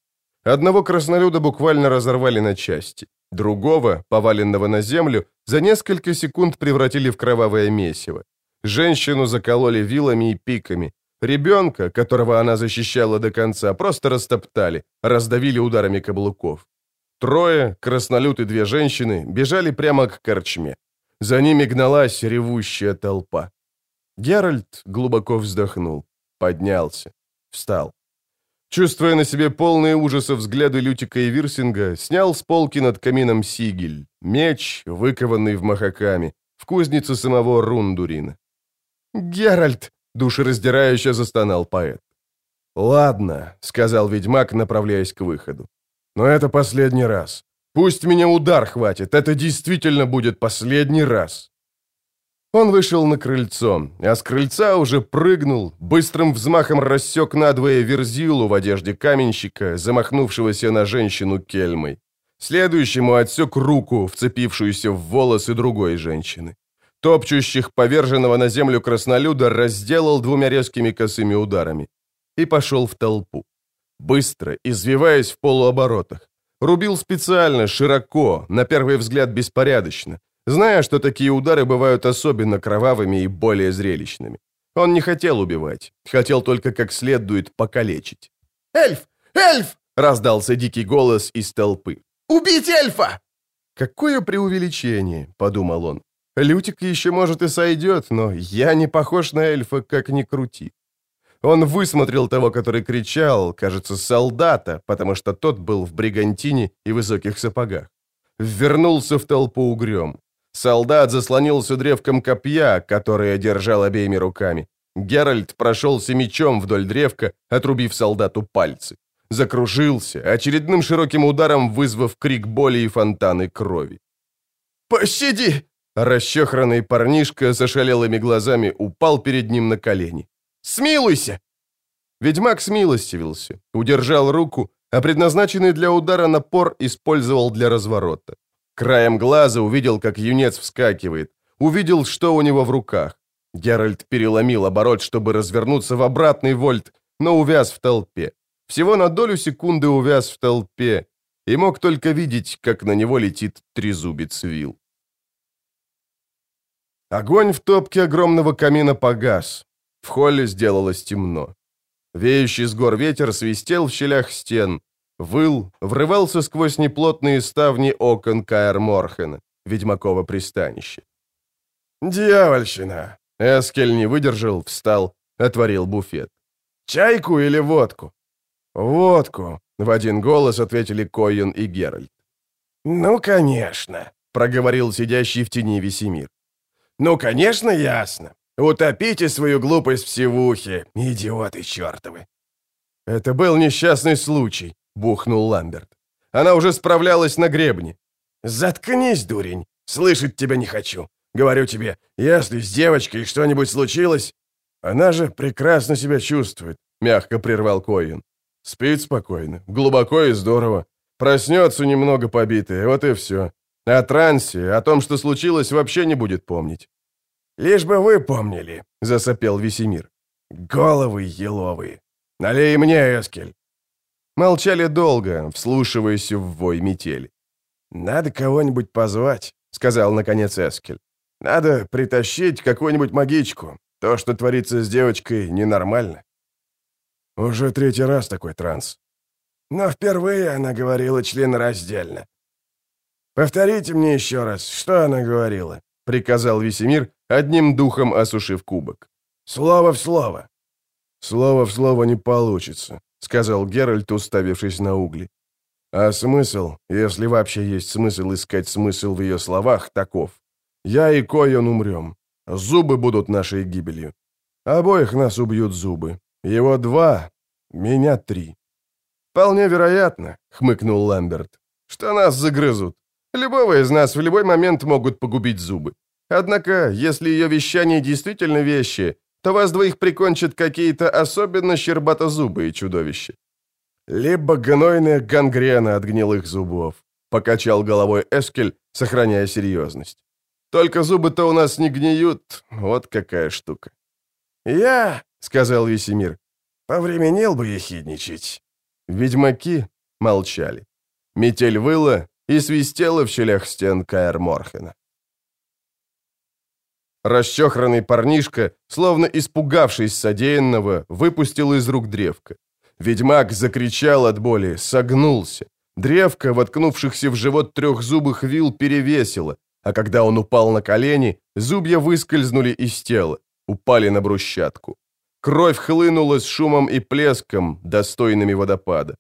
Одного краснолюда буквально разорвали на части. Другого, поваленного на землю, за несколько секунд превратили в кровавое месиво. Женщину закололи вилами и пиками. Ребенка, которого она защищала до конца, просто растоптали, раздавили ударами каблуков. Трое, краснолют и две женщины, бежали прямо к корчме. За ними гналась ревущая толпа. Геральт глубоко вздохнул поднялся, встал. Чувствуя на себе полные ужаса взгляды Лютика и Вирсинга, снял с полки над камином сигель, меч, выкованный в махаками, в кузнице самого Рундурина. «Геральт!» — душераздирающе застонал поэт. «Ладно», — сказал ведьмак, направляясь к выходу. «Но это последний раз. Пусть меня удар хватит, это действительно будет последний раз». Он вышел на крыльцо, а с крыльца уже прыгнул, быстрым взмахом рассек надвое верзилу в одежде каменщика, замахнувшегося на женщину кельмой. Следующему отсек руку, вцепившуюся в волосы другой женщины. Топчущих поверженного на землю краснолюда разделал двумя резкими косыми ударами. И пошел в толпу. Быстро, извиваясь в полуоборотах. Рубил специально, широко, на первый взгляд беспорядочно, зная, что такие удары бывают особенно кровавыми и более зрелищными. Он не хотел убивать, хотел только как следует покалечить. «Эльф! Эльф!» — раздался дикий голос из толпы. «Убить эльфа!» «Какое преувеличение!» — подумал он. «Лютик еще, может, и сойдет, но я не похож на эльфа, как ни крути». Он высмотрел того, который кричал, кажется, солдата, потому что тот был в бригантине и высоких сапогах. Ввернулся в толпу угрём. Солдат заслонился древком копья, которое держал обеими руками. Геральт прошелся мечом вдоль древка, отрубив солдату пальцы. Закружился, очередным широким ударом вызвав крик боли и фонтаны крови. «Пощади!» Расчехранный парнишка с ошалелыми глазами упал перед ним на колени. «Смилуйся!» Ведьмак смилостивился, удержал руку, а предназначенный для удара напор использовал для разворота. Краем глаза увидел, как юнец вскакивает, увидел, что у него в руках. Геральт переломил оборот, чтобы развернуться в обратный вольт, но увяз в толпе. Всего на долю секунды увяз в толпе и мог только видеть, как на него летит трезубец вил. Огонь в топке огромного камина погас. В холле сделалось темно. Веющий с гор ветер свистел в щелях стен, выл, врывался сквозь неплотные ставни окон Каэр Морхена, ведьмакова пристанище. «Дьявольщина!» Эскель не выдержал, встал, отворил буфет. «Чайку или водку?» «Водку», — в один голос ответили Койен и Геральт. «Ну, конечно», — проговорил сидящий в тени Весемир. «Ну, конечно, ясно. Утопите свою глупость в севухе, идиоты чертовы». «Это был несчастный случай», — бухнул Ламберт. «Она уже справлялась на гребне». «Заткнись, дурень. Слышать тебя не хочу. Говорю тебе, если с девочкой что-нибудь случилось...» «Она же прекрасно себя чувствует», — мягко прервал Коин. «Спит спокойно, глубоко и здорово. Проснется немного побитая, вот и все. О трансе, о том, что случилось, вообще не будет помнить». «Лишь бы вы помнили», — засопел Весемир. «Головы еловые. Налей мне, Эскель». Молчали долго, вслушиваясь в вой метели. «Надо кого-нибудь позвать», — сказал наконец Эскель. «Надо притащить какую-нибудь магичку. То, что творится с девочкой, ненормально». «Уже третий раз такой транс». «Но впервые она говорила членораздельно». «Повторите мне еще раз, что она говорила?» — приказал Весемир, одним духом осушив кубок. «Слово в слово». «Слово в слово не получится», — сказал Геральт, уставившись на угли. «А смысл, если вообще есть смысл искать смысл в ее словах, таков. Я и Койон умрем. Зубы будут нашей гибелью. Обоих нас убьют зубы. Его два, меня три». «Вполне вероятно», — хмыкнул Ламберт, — «что нас загрызут. Любого из нас в любой момент могут погубить зубы. Однако, если ее вещание действительно вещи, то вас двоих прикончат какие-то особенно щербатозубые чудовища. Либо гнойная гангрена от гнилых зубов, покачал головой Эскель, сохраняя серьезность. Только зубы-то у нас не гниют, вот какая штука. Я, сказал Весемир, повременил бы ехидничать. Ведьмаки молчали. Метель выла и свистела в щелях стен Каэр Морхена. Расчехранный парнишка, словно испугавшись содеянного, выпустил из рук древко. Ведьмак закричал от боли, согнулся. Древко, воткнувшихся в живот трехзубых вил, перевесило, а когда он упал на колени, зубья выскользнули из тела, упали на брусчатку. Кровь хлынула с шумом и плеском, достойными водопада.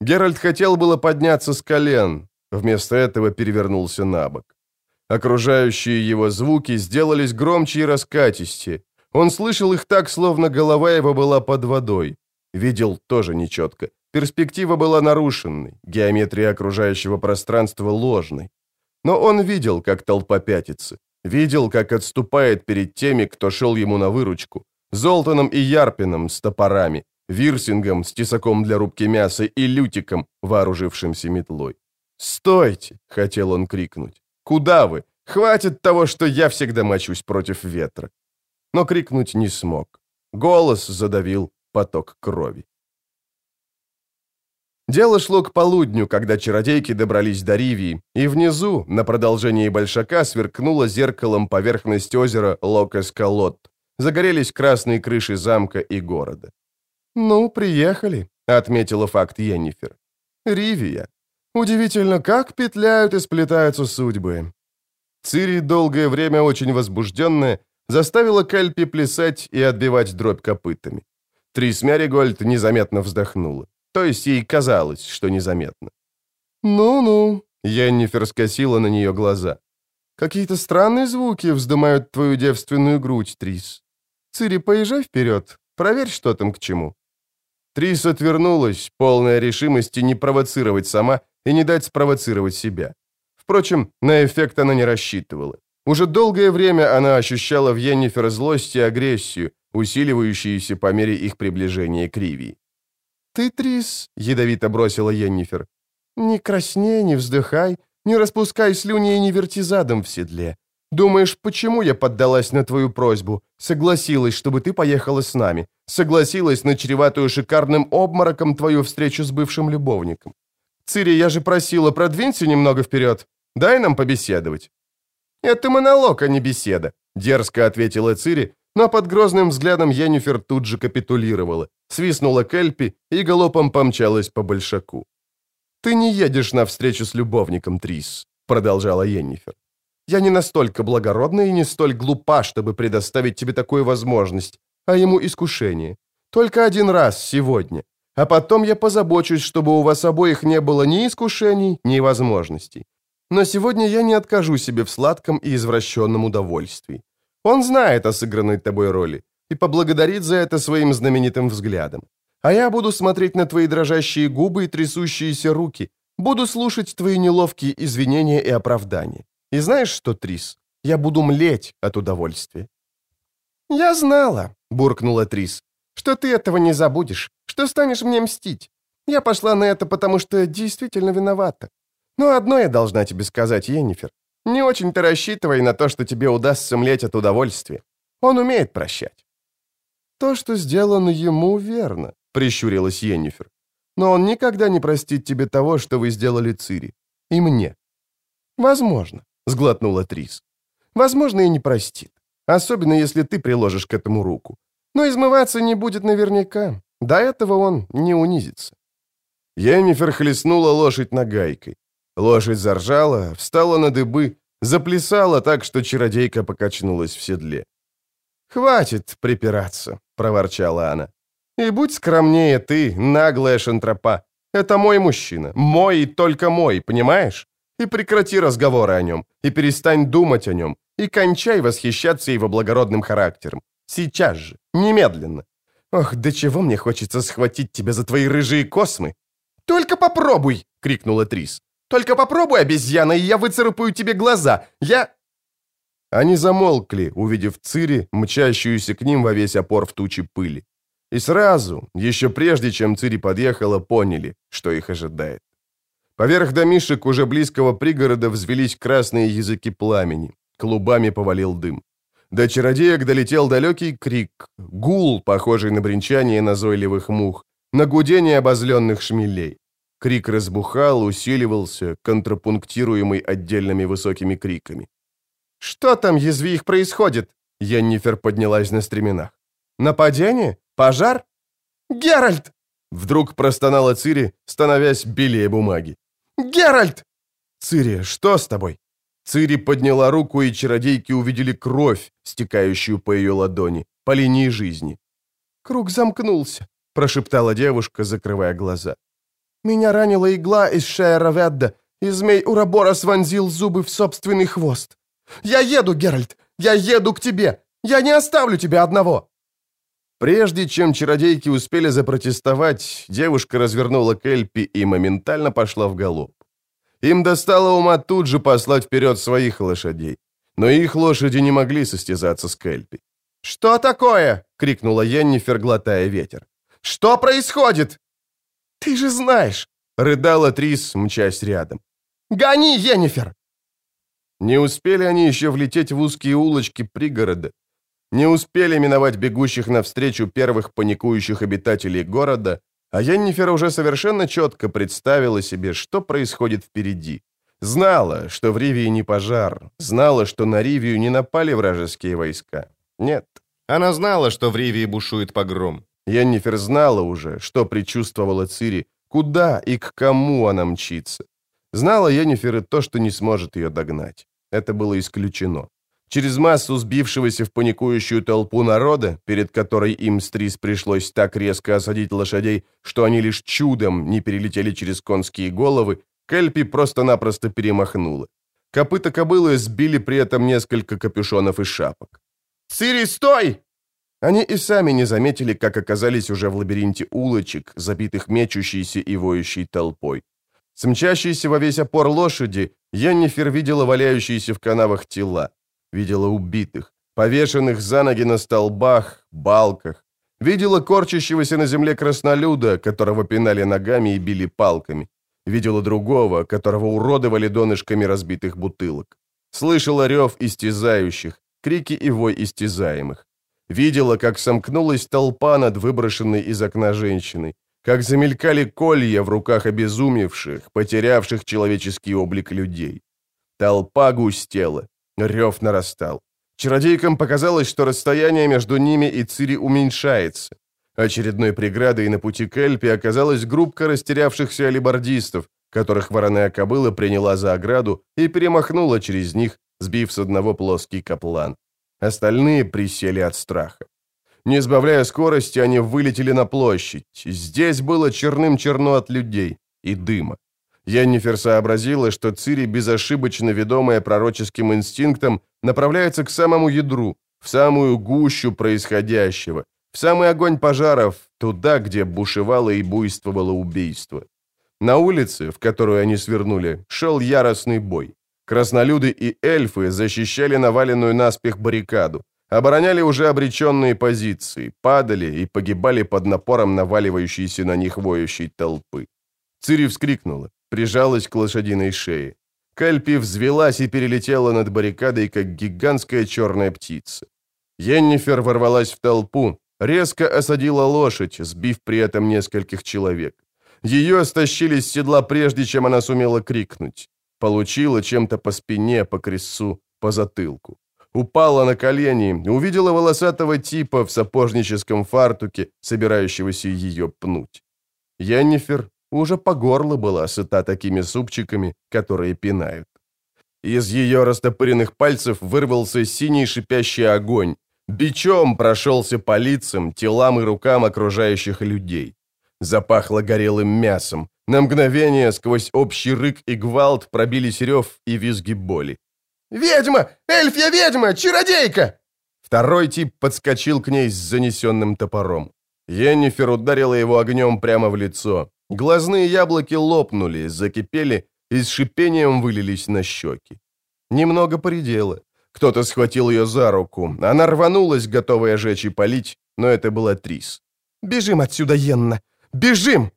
Геральт хотел было подняться с колен, вместо этого перевернулся на бок. Окружающие его звуки сделались громче и раскатистее. Он слышал их так, словно голова его была под водой. Видел тоже нечетко. Перспектива была нарушенной, геометрия окружающего пространства ложной. Но он видел, как толпа пятится. Видел, как отступает перед теми, кто шел ему на выручку. Золтаном и Ярпином с топорами, Вирсингом с тесаком для рубки мяса и Лютиком, вооружившимся метлой. «Стойте!» — хотел он крикнуть. Куда вы? Хватит того, что я всегда мочусь против ветра. Но крикнуть не смог. Голос задавил поток крови. Дело шло к полудню, когда чародейки добрались до Ривии, и внизу, на продолжении большака, сверкнула зеркалом поверхность озера Локес-Колот. Загорелись красные крыши замка и города. «Ну, приехали», — отметила факт Йеннифер. «Ривия. Удивительно, как петляют и сплетаются судьбы. Цири, долгое время очень возбужденная, заставила Кальпи плясать и отбивать дробь копытами. Трис Мяригольд незаметно вздохнула. То есть ей казалось, что незаметно. «Ну-ну», — Йеннифер скосила на нее глаза. «Какие-то странные звуки вздымают твою девственную грудь, Трис. Цири, поезжай вперед, проверь, что там к чему». Трис отвернулась, полная решимости не провоцировать сама и не дать спровоцировать себя. Впрочем, на эффект она не рассчитывала. Уже долгое время она ощущала в Йеннифер злость и агрессию, усиливающиеся по мере их приближения к Ривии. «Ты, Трис», — ядовито бросила Йеннифер, — «не красней, не вздыхай, не распускай слюни и не верти задом в седле. Думаешь, почему я поддалась на твою просьбу? Согласилась, чтобы ты поехала с нами. Согласилась на чреватую шикарным обмороком твою встречу с бывшим любовником. Цири, я же просила, продвинься немного вперед. Дай нам побеседовать». «Это монолог, а не беседа», — дерзко ответила Цири, но под грозным взглядом Йеннифер тут же капитулировала, свистнула Кельпи и галопом помчалась по большаку. «Ты не едешь на встречу с любовником, Трис», — продолжала Йеннифер. «Я не настолько благородна и не столь глупа, чтобы предоставить тебе такую возможность, а ему искушение. Только один раз сегодня. А потом я позабочусь, чтобы у вас обоих не было ни искушений, ни возможностей. Но сегодня я не откажу себе в сладком и извращенном удовольствии. Он знает о сыгранной тобой роли и поблагодарит за это своим знаменитым взглядом. А я буду смотреть на твои дрожащие губы и трясущиеся руки, буду слушать твои неловкие извинения и оправдания. И знаешь что, Трис, я буду млеть от удовольствия». «Я знала», — буркнула Трис, «что ты этого не забудешь, что станешь мне мстить. Я пошла на это, потому что действительно виновата. Но одно я должна тебе сказать, Енифер. Не очень-то рассчитывай на то, что тебе удастся млеть от удовольствия. Он умеет прощать». «То, что сделано ему, верно», — прищурилась Йеннифер. «Но он никогда не простит тебе того, что вы сделали Цири. И мне». «Возможно», — сглотнула Трис. «Возможно, и не простит. Особенно, если ты приложишь к этому руку. Но измываться не будет наверняка. До этого он не унизится». Йеннифер хлестнула лошадь нагайкой. Лошадь заржала, встала на дыбы, заплясала так, что чародейка покачнулась в седле. «Хватит припираться», — проворчала она. «И будь скромнее ты, наглая шантропа. Это мой мужчина, мой и только мой, понимаешь? И прекрати разговоры о нем, и перестань думать о нем, и кончай восхищаться его благородным характером. Сейчас же, немедленно. Ох, до чего мне хочется схватить тебя за твои рыжие космы!» «Только попробуй!» — крикнула Трис. Только попробуй, обезьяна, и я выцарапаю тебе глаза. Я...» Они замолкли, увидев Цири, мчащуюся к ним во весь опор в тучи пыли. И сразу, еще прежде, чем Цири подъехала, поняли, что их ожидает. Поверх домишек уже близкого пригорода взвелись красные языки пламени. Клубами повалил дым. До чародеек долетел далекий крик, гул, похожий на бренчание назойливых мух, на гудение обозленных шмелей. Крик разбухал, усиливался, контрапунктируемый отдельными высокими криками. «Что там, язви их происходит?» Йеннифер поднялась на стременах. «Нападение? Пожар?» «Геральт!» Вдруг простонала Цири, становясь белее бумаги. «Геральт!» «Цири, что с тобой?» Цири подняла руку, и чародейки увидели кровь, стекающую по ее ладони, по линии жизни. «Круг замкнулся», — прошептала девушка, закрывая глаза. Меня ранила игла из Шеера Ведда, и змей Ураборос вонзил зубы в собственный хвост. Я еду, Геральт! Я еду к тебе! Я не оставлю тебя одного!» Прежде чем чародейки успели запротестовать, девушка развернула Кельпи и моментально пошла в галоп. Им достало ума тут же послать вперед своих лошадей. Но их лошади не могли состязаться с Кельпи. «Что такое?» — крикнула Йеннифер, глотая ветер. «Что происходит?» «Ты же знаешь!» — рыдала Трис, мчась рядом. «Гони, Енифер!» Не успели они еще влететь в узкие улочки пригорода. Не успели миновать бегущих навстречу первых паникующих обитателей города, а Йеннифер уже совершенно четко представила себе, что происходит впереди. Знала, что в Ривии не пожар, знала, что на Ривию не напали вражеские войска. Нет, она знала, что в Ривии бушует погром. Йеннифер знала уже, что предчувствовала Цири, куда и к кому она мчится. Знала Йеннифер и то, что не сможет ее догнать. Это было исключено. Через массу сбившегося в паникующую толпу народа, перед которой им с Трис пришлось так резко осадить лошадей, что они лишь чудом не перелетели через конские головы, Кельпи просто-напросто перемахнула. Копыта кобылы сбили при этом несколько капюшонов и шапок. «Цири, стой!» Они и сами не заметили, как оказались уже в лабиринте улочек, забитых мечущейся и воющей толпой. Смчащейся во весь опор лошади, Йеннифер видела валяющиеся в канавах тела, видела убитых, повешенных за ноги на столбах, балках, Видела корчащегося на земле краснолюда, которого пинали ногами и били палками. Видела другого, которого уродовали донышками разбитых бутылок. Слышала рев истязающих, крики и вой истязаемых. Видела, как сомкнулась толпа над выброшенной из окна женщиной, как замелькали колья в руках обезумевших, потерявших человеческий облик людей. Толпа густела, рев нарастал. Чародейкам показалось, что расстояние между ними и Цири уменьшается. Очередной преградой на пути к Эльпе оказалась группка растерявшихся алибардистов, которых вороная кобыла приняла за ограду и перемахнула через них, сбив с одного плоский каплан. Остальные присели от страха. Не сбавляя скорости, они вылетели на площадь. Здесь было черным-черно от людей и дыма. Яннифер сообразила, что Цири, безошибочно ведомая пророческим инстинктом, направляется к самому ядру, в самую гущу происходящего, в самый огонь пожаров, туда, где бушевало и буйствовало убийство. На улице, в которую они свернули, шел яростный бой. Краснолюды и эльфы защищали наваленную наспех баррикаду, обороняли уже обреченные позиции, падали и погибали под напором наваливающейся на них воющей толпы. Цири вскрикнула, прижалась к лошадиной шее. Кальпи взвелась и перелетела над баррикадой, как гигантская черная птица. Йеннифер ворвалась в толпу, резко осадила лошадь, сбив при этом нескольких человек. Ее стащили с седла, прежде чем она сумела крикнуть. Получила чем-то по спине, по крестцу, по затылку. Упала на колени, увидела волосатого типа в сапожническом фартуке, собирающегося ее пнуть. Яннифер уже по горло была сыта такими супчиками, которые пинают. Из ее растопыренных пальцев вырвался синий шипящий огонь, Бичом прошелся по лицам, телам и рукам окружающих людей. Запахло горелым мясом. На мгновение сквозь общий рык и гвалт пробились рев и визги боли. «Ведьма! Эльфья ведьма! Чародейка!» Второй тип подскочил к ней с занесенным топором. Йеннифер ударила его огнем прямо в лицо. Глазные яблоки лопнули, закипели и с шипением вылились на щеки. Немного поредела. Кто-то схватил ее за руку. Она рванулась, готовая жечь и полить, но это была Трис. «Бежим отсюда, Йенна! Бежим!»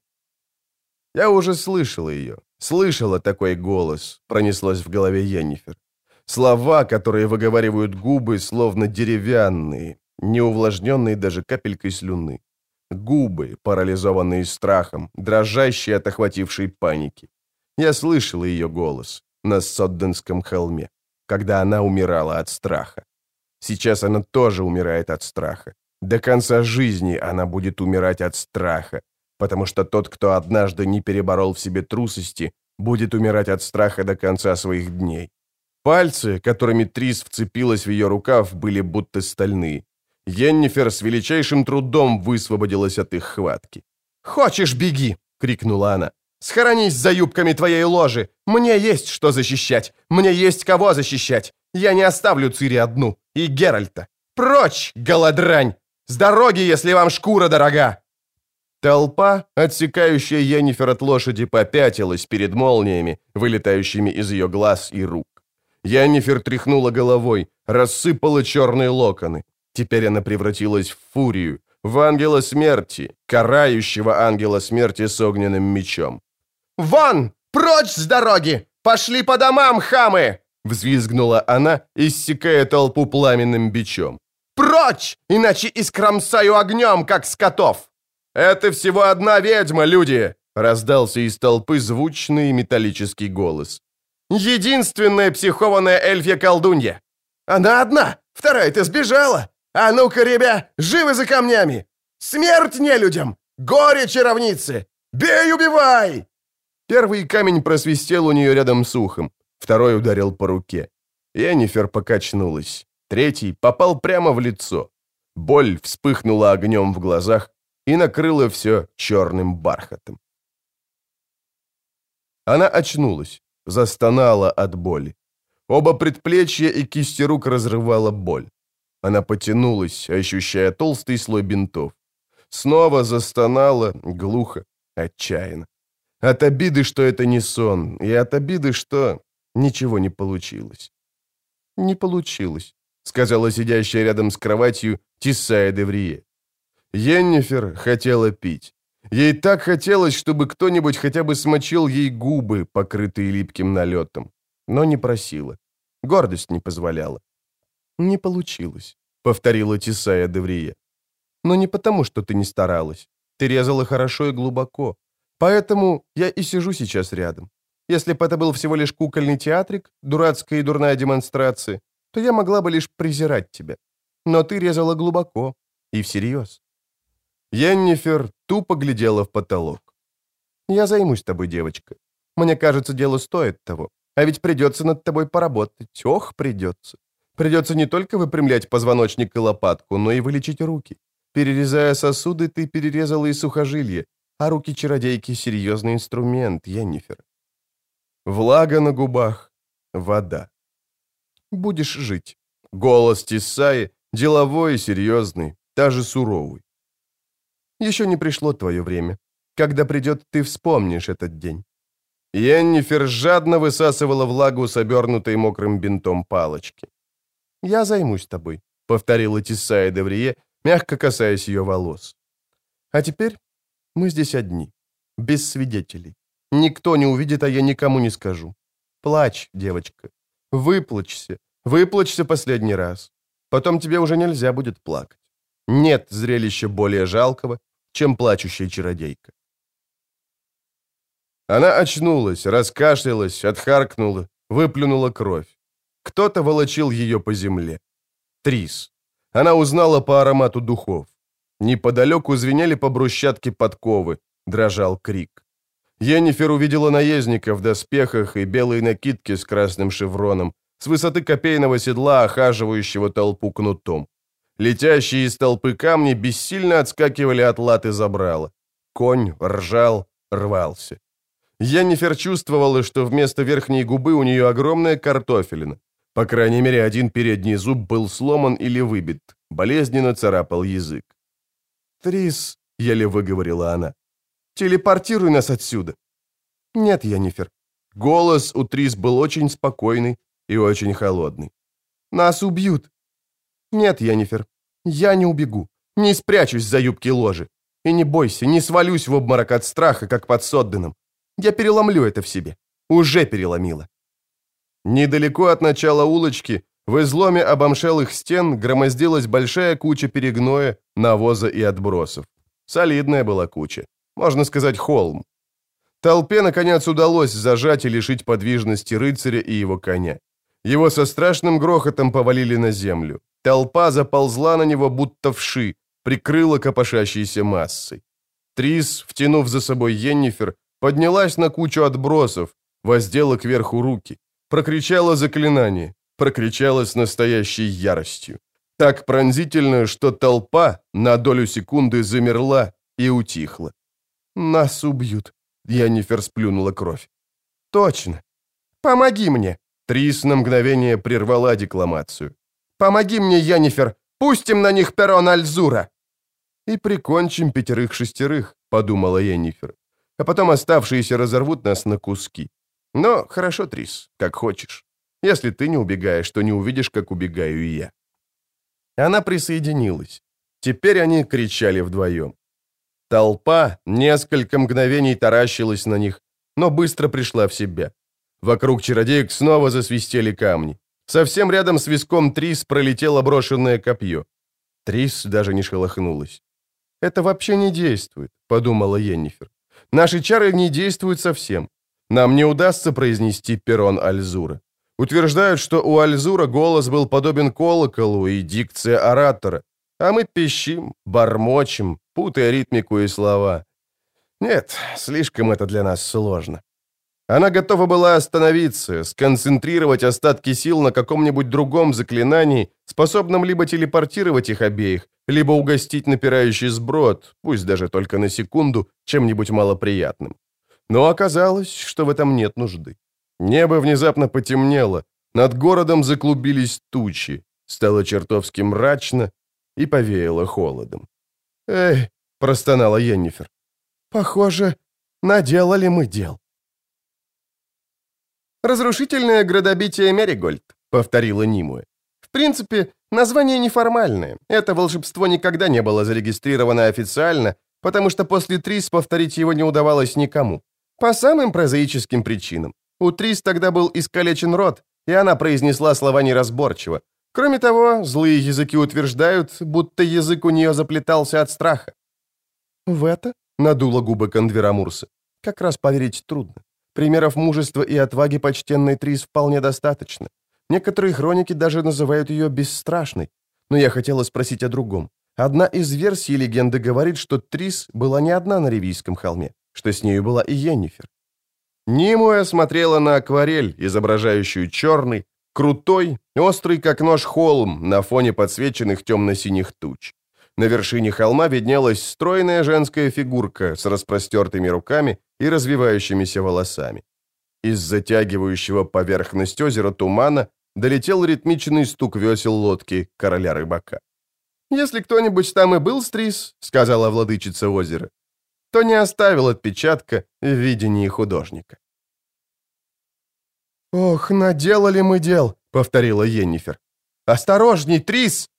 Я уже слышала ее. Слышала такой голос, пронеслось в голове Йеннифер. Слова, которые выговаривают губы, словно деревянные, не увлажненные даже капелькой слюны. Губы, парализованные страхом, дрожащие от охватившей паники. Я слышала ее голос на Содденском холме когда она умирала от страха. Сейчас она тоже умирает от страха. До конца жизни она будет умирать от страха, потому что тот, кто однажды не переборол в себе трусости, будет умирать от страха до конца своих дней. Пальцы, которыми Трис вцепилась в ее рукав, были будто стальные. Йеннифер с величайшим трудом высвободилась от их хватки. «Хочешь, беги!» — крикнула она. Схоронись за юбками твоей ложи. Мне есть что защищать. Мне есть кого защищать. Я не оставлю Цири одну. И Геральта. Прочь, голодрань! С дороги, если вам шкура дорога!» Толпа, отсекающая Йеннифер от лошади, попятилась перед молниями, вылетающими из ее глаз и рук. Йеннифер тряхнула головой, рассыпала черные локоны. Теперь она превратилась в фурию, в ангела смерти, карающего ангела смерти с огненным мечом. «Вон! Прочь с дороги! Пошли по домам, хамы!» Взвизгнула она, иссекая толпу пламенным бичом. «Прочь! Иначе искромсаю огнем, как скотов!» «Это всего одна ведьма, люди!» Раздался из толпы звучный металлический голос. «Единственная психованная эльфья-колдунья!» «Она одна! Вторая-то сбежала! А ну-ка, ребя, живы за камнями! Смерть нелюдям! Горе чаровницы! Бей, убивай!» Первый камень просвистел у нее рядом с ухом, второй ударил по руке. Енифер покачнулась. Третий попал прямо в лицо. Боль вспыхнула огнем в глазах и накрыла все черным бархатом. Она очнулась, застонала от боли. Оба предплечья и кисти рук разрывала боль. Она потянулась, ощущая толстый слой бинтов. Снова застонала, глухо, отчаянно. От обиды, что это не сон, и от обиды, что ничего не получилось. «Не получилось», — сказала сидящая рядом с кроватью Тисая Деврие. Йеннифер хотела пить. Ей так хотелось, чтобы кто-нибудь хотя бы смочил ей губы, покрытые липким налетом. Но не просила. Гордость не позволяла. «Не получилось», — повторила Тисая Деврия. «Но не потому, что ты не старалась. Ты резала хорошо и глубоко. Поэтому я и сижу сейчас рядом. Если бы это был всего лишь кукольный театрик, дурацкая и дурная демонстрация, то я могла бы лишь презирать тебя. Но ты резала глубоко и всерьез. Йеннифер тупо глядела в потолок. «Я займусь тобой, девочка. Мне кажется, дело стоит того. А ведь придется над тобой поработать. Ох, придется. Придется не только выпрямлять позвоночник и лопатку, но и вылечить руки. Перерезая сосуды, ты перерезала и сухожилие, а руки чародейки — серьезный инструмент, Йеннифер. Влага на губах, вода. Будешь жить. Голос Тисаи деловой и серьезный, даже суровый. Еще не пришло твое время. Когда придет, ты вспомнишь этот день. Йеннифер жадно высасывала влагу с обернутой мокрым бинтом палочки. «Я займусь тобой», — повторила Тисая Деврие, мягко касаясь ее волос. «А теперь мы здесь одни, без свидетелей. Никто не увидит, а я никому не скажу. Плачь, девочка. Выплачься. Выплачься последний раз. Потом тебе уже нельзя будет плакать. Нет зрелища более жалкого, чем плачущая чародейка. Она очнулась, раскашлялась, отхаркнула, выплюнула кровь. Кто-то волочил ее по земле. Трис. Она узнала по аромату духов. Неподалеку звенели по брусчатке подковы, дрожал крик. Йеннифер увидела наездника в доспехах и белой накидке с красным шевроном, с высоты копейного седла, охаживающего толпу кнутом. Летящие из толпы камни бессильно отскакивали от латы забрала. Конь ржал, рвался. Йеннифер чувствовала, что вместо верхней губы у нее огромная картофелина. По крайней мере, один передний зуб был сломан или выбит. Болезненно царапал язык. «Трис», — еле выговорила она, — «телепортируй нас отсюда». «Нет, Йеннифер». Голос у Трис был очень спокойный и очень холодный. «Нас убьют». «Нет, Йеннифер, я не убегу, не спрячусь за юбки ложи. И не бойся, не свалюсь в обморок от страха, как под Содденом. Я переломлю это в себе. Уже переломила». Недалеко от начала улочки, в изломе обомшелых стен громоздилась большая куча перегноя, навоза и отбросов. Солидная была куча. Можно сказать, холм. Толпе, наконец, удалось зажать и лишить подвижности рыцаря и его коня. Его со страшным грохотом повалили на землю. Толпа заползла на него, будто вши, прикрыла копошащейся массой. Трис, втянув за собой Йеннифер, поднялась на кучу отбросов, воздела кверху руки, прокричала заклинание, прокричала с настоящей яростью. Так пронзительно, что толпа на долю секунды замерла и утихла. «Нас убьют», — Йеннифер сплюнула кровь. «Точно. Помоги мне!» Трис на мгновение прервала декламацию. «Помоги мне, Йеннифер! Пустим на них перрон Альзура!» «И прикончим пятерых-шестерых», — подумала Йеннифер. «А потом оставшиеся разорвут нас на куски. Но хорошо, Трис, как хочешь. Если ты не убегаешь, то не увидишь, как убегаю и я». Она присоединилась. Теперь они кричали вдвоем. Толпа несколько мгновений таращилась на них, но быстро пришла в себя. Вокруг чародеек снова засвистели камни. Совсем рядом с виском Трис пролетело брошенное копье. Трис даже не шелохнулась. «Это вообще не действует», — подумала Йеннифер. «Наши чары не действуют совсем. Нам не удастся произнести перрон Альзура. Утверждают, что у Альзура голос был подобен колоколу и дикция оратора, а мы пищим, бормочем, путая ритмику и слова. Нет, слишком это для нас сложно. Она готова была остановиться, сконцентрировать остатки сил на каком-нибудь другом заклинании, способном либо телепортировать их обеих, либо угостить напирающий сброд, пусть даже только на секунду, чем-нибудь малоприятным. Но оказалось, что в этом нет нужды. Небо внезапно потемнело, над городом заклубились тучи, стало чертовски мрачно и повеяло холодом. «Эй!» — простонала Йеннифер. «Похоже, наделали мы дел». «Разрушительное градобитие Меригольд», — повторила Нимуэ. «В принципе, название неформальное. Это волшебство никогда не было зарегистрировано официально, потому что после Трис повторить его не удавалось никому. По самым прозаическим причинам. У Трис тогда был искалечен рот, и она произнесла слова неразборчиво. Кроме того, злые языки утверждают, будто язык у нее заплетался от страха. «В это?» — надула губы Кондвера Мурса. «Как раз поверить трудно. Примеров мужества и отваги почтенной Трис вполне достаточно. Некоторые хроники даже называют ее бесстрашной. Но я хотела спросить о другом. Одна из версий легенды говорит, что Трис была не одна на Ревийском холме, что с нею была и Йеннифер. Нимуя смотрела на акварель, изображающую черный, крутой, острый как нож холм на фоне подсвеченных темно-синих туч. На вершине холма виднелась стройная женская фигурка с распростертыми руками и развивающимися волосами. Из затягивающего поверхность озера тумана долетел ритмичный стук весел лодки короля рыбака. «Если кто-нибудь там и был, Стрис», — сказала владычица озера, то не оставил отпечатка в видении художника. «Ох, наделали мы дел», — повторила Йеннифер. «Осторожней, Трис!»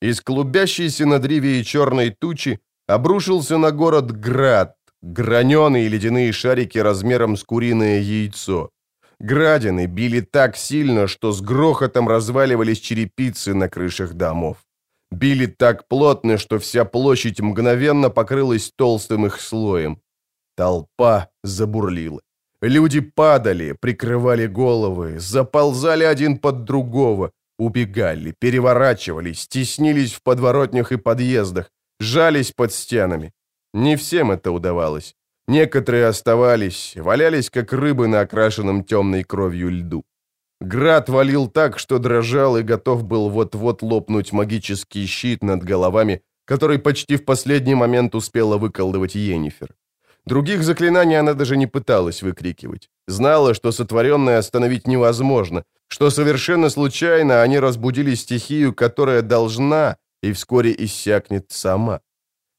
Из клубящейся над Ривией черной тучи обрушился на город град, граненые ледяные шарики размером с куриное яйцо. Градины били так сильно, что с грохотом разваливались черепицы на крышах домов. Били так плотно, что вся площадь мгновенно покрылась толстым их слоем. Толпа забурлила. Люди падали, прикрывали головы, заползали один под другого, убегали, переворачивались, теснились в подворотнях и подъездах, жались под стенами. Не всем это удавалось. Некоторые оставались, валялись, как рыбы на окрашенном темной кровью льду. Град валил так, что дрожал и готов был вот-вот лопнуть магический щит над головами, который почти в последний момент успела выколдывать Йеннифер. Других заклинаний она даже не пыталась выкрикивать. Знала, что сотворенное остановить невозможно, что совершенно случайно они разбудили стихию, которая должна и вскоре иссякнет сама.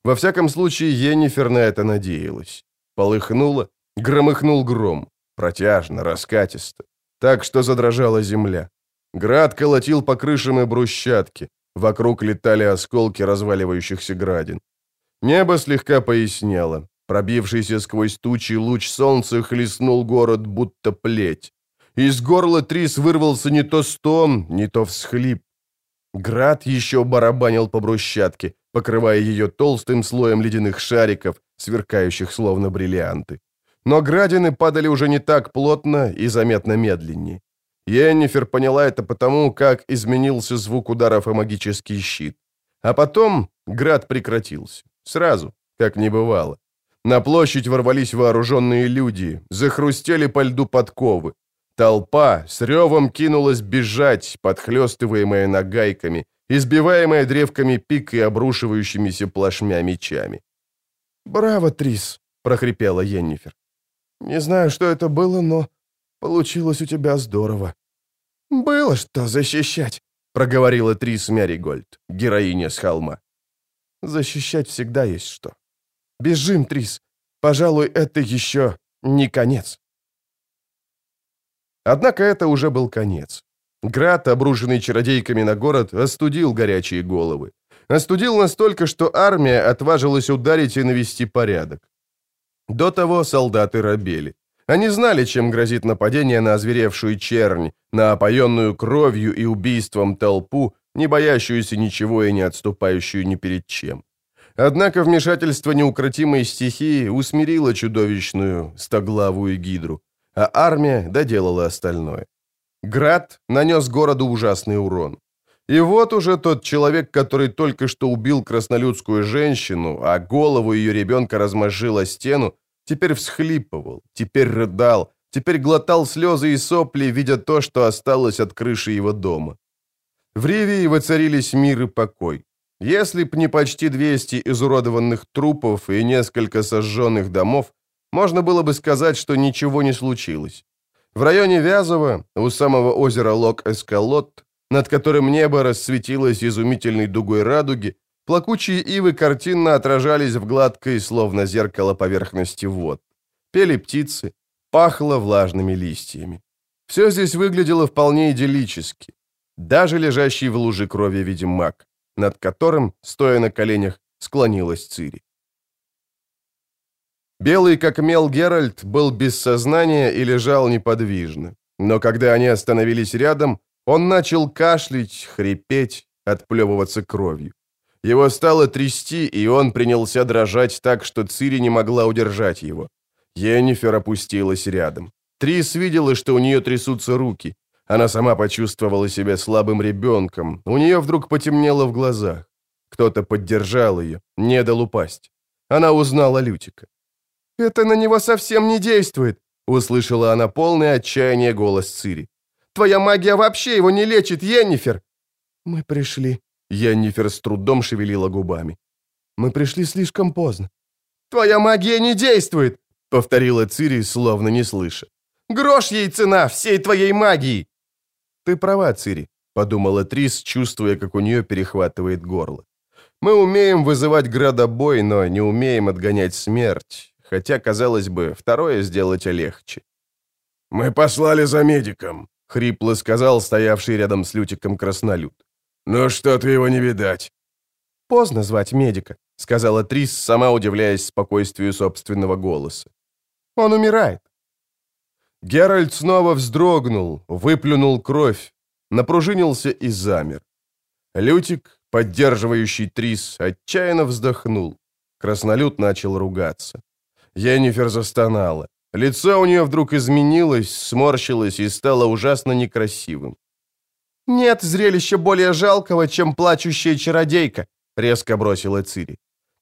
Во всяком случае, Йеннифер на это надеялась. Полыхнуло, громыхнул гром, протяжно, раскатисто так что задрожала земля. Град колотил по крышам и брусчатке. Вокруг летали осколки разваливающихся градин. Небо слегка пояснело. Пробившийся сквозь тучи луч солнца хлестнул город, будто плеть. Из горла Трис вырвался не то стон, не то всхлип. Град еще барабанил по брусчатке, покрывая ее толстым слоем ледяных шариков, сверкающих словно бриллианты. Но градины падали уже не так плотно и заметно медленнее. Йеннифер поняла это потому, как изменился звук ударов о магический щит. А потом град прекратился. Сразу, как не бывало. На площадь ворвались вооруженные люди, захрустели по льду подковы. Толпа с ревом кинулась бежать, подхлестываемая нагайками, избиваемая древками пик и обрушивающимися плашмя мечами. «Браво, Трис!» — прохрипела Йеннифер. Не знаю, что это было, но получилось у тебя здорово». «Было что защищать», — проговорила Трис Мяригольд, героиня с холма. «Защищать всегда есть что. Бежим, Трис. Пожалуй, это еще не конец». Однако это уже был конец. Град, обрушенный чародейками на город, остудил горячие головы. Остудил настолько, что армия отважилась ударить и навести порядок. До того солдаты робели. Они знали, чем грозит нападение на озверевшую чернь, на опоенную кровью и убийством толпу, не боящуюся ничего и не отступающую ни перед чем. Однако вмешательство неукротимой стихии усмирило чудовищную стоглавую гидру, а армия доделала остальное. Град нанес городу ужасный урон. И вот уже тот человек, который только что убил краснолюдскую женщину, а голову ее ребенка размозжил о стену, теперь всхлипывал, теперь рыдал, теперь глотал слезы и сопли, видя то, что осталось от крыши его дома. В Ривии воцарились мир и покой. Если б не почти 200 изуродованных трупов и несколько сожженных домов, можно было бы сказать, что ничего не случилось. В районе Вязова, у самого озера Лок-Эскалот, над которым небо расцветилось изумительной дугой радуги, плакучие ивы картинно отражались в гладкой, словно зеркало поверхности вод. Пели птицы, пахло влажными листьями. Все здесь выглядело вполне идиллически. даже лежащий в луже крови ведьмак, над которым, стоя на коленях, склонилась Цири. Белый как мел Геральт был без сознания и лежал неподвижно. Но когда они остановились рядом, он начал кашлять, хрипеть, отплевываться кровью. Его стало трясти, и он принялся дрожать так, что Цири не могла удержать его. Енифер опустилась рядом. Трис видела, что у нее трясутся руки. Она сама почувствовала себя слабым ребенком. У нее вдруг потемнело в глазах. Кто-то поддержал ее, не дал упасть. Она узнала Лютика. «Это на него совсем не действует», — услышала она полное отчаяние голос Цири. «Твоя магия вообще его не лечит, Йеннифер!» «Мы пришли», — Йеннифер с трудом шевелила губами. «Мы пришли слишком поздно». «Твоя магия не действует!» — повторила Цири, словно не слыша. «Грош ей цена всей твоей магии!» «Ты права, Цири», — подумала Трис, чувствуя, как у нее перехватывает горло. «Мы умеем вызывать градобой, но не умеем отгонять смерть, хотя, казалось бы, второе сделать легче». «Мы послали за медиком», — хрипло сказал стоявший рядом с Лютиком краснолюд. «Но что-то его не видать». «Поздно звать медика», — сказала Трис, сама удивляясь спокойствию собственного голоса. «Он умирает». Геральт снова вздрогнул, выплюнул кровь, напружинился и замер. Лютик, поддерживающий Трис, отчаянно вздохнул. Краснолюд начал ругаться. Енифер застонала. Лицо у нее вдруг изменилось, сморщилось и стало ужасно некрасивым. «Нет зрелища более жалкого, чем плачущая чародейка», — резко бросила Цири.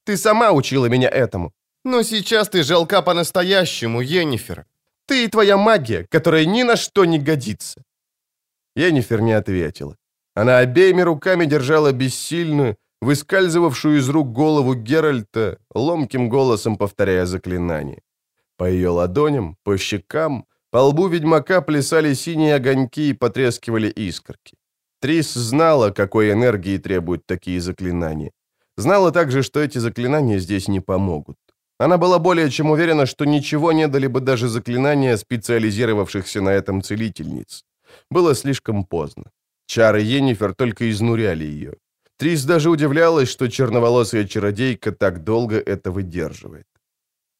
«Ты сама учила меня этому. Но сейчас ты жалка по-настоящему, Енифер. Ты и твоя магия, которая ни на что не годится». Енифер не ответила. Она обеими руками держала бессильную, выскальзывавшую из рук голову Геральта, ломким голосом повторяя заклинание. По ее ладоням, по щекам, по лбу ведьмака плясали синие огоньки и потрескивали искорки. Трис знала, какой энергии требуют такие заклинания. Знала также, что эти заклинания здесь не помогут. Она была более чем уверена, что ничего не дали бы даже заклинания специализировавшихся на этом целительниц. Было слишком поздно. Чары Енифер только изнуряли ее. Трис даже удивлялась, что черноволосая чародейка так долго это выдерживает.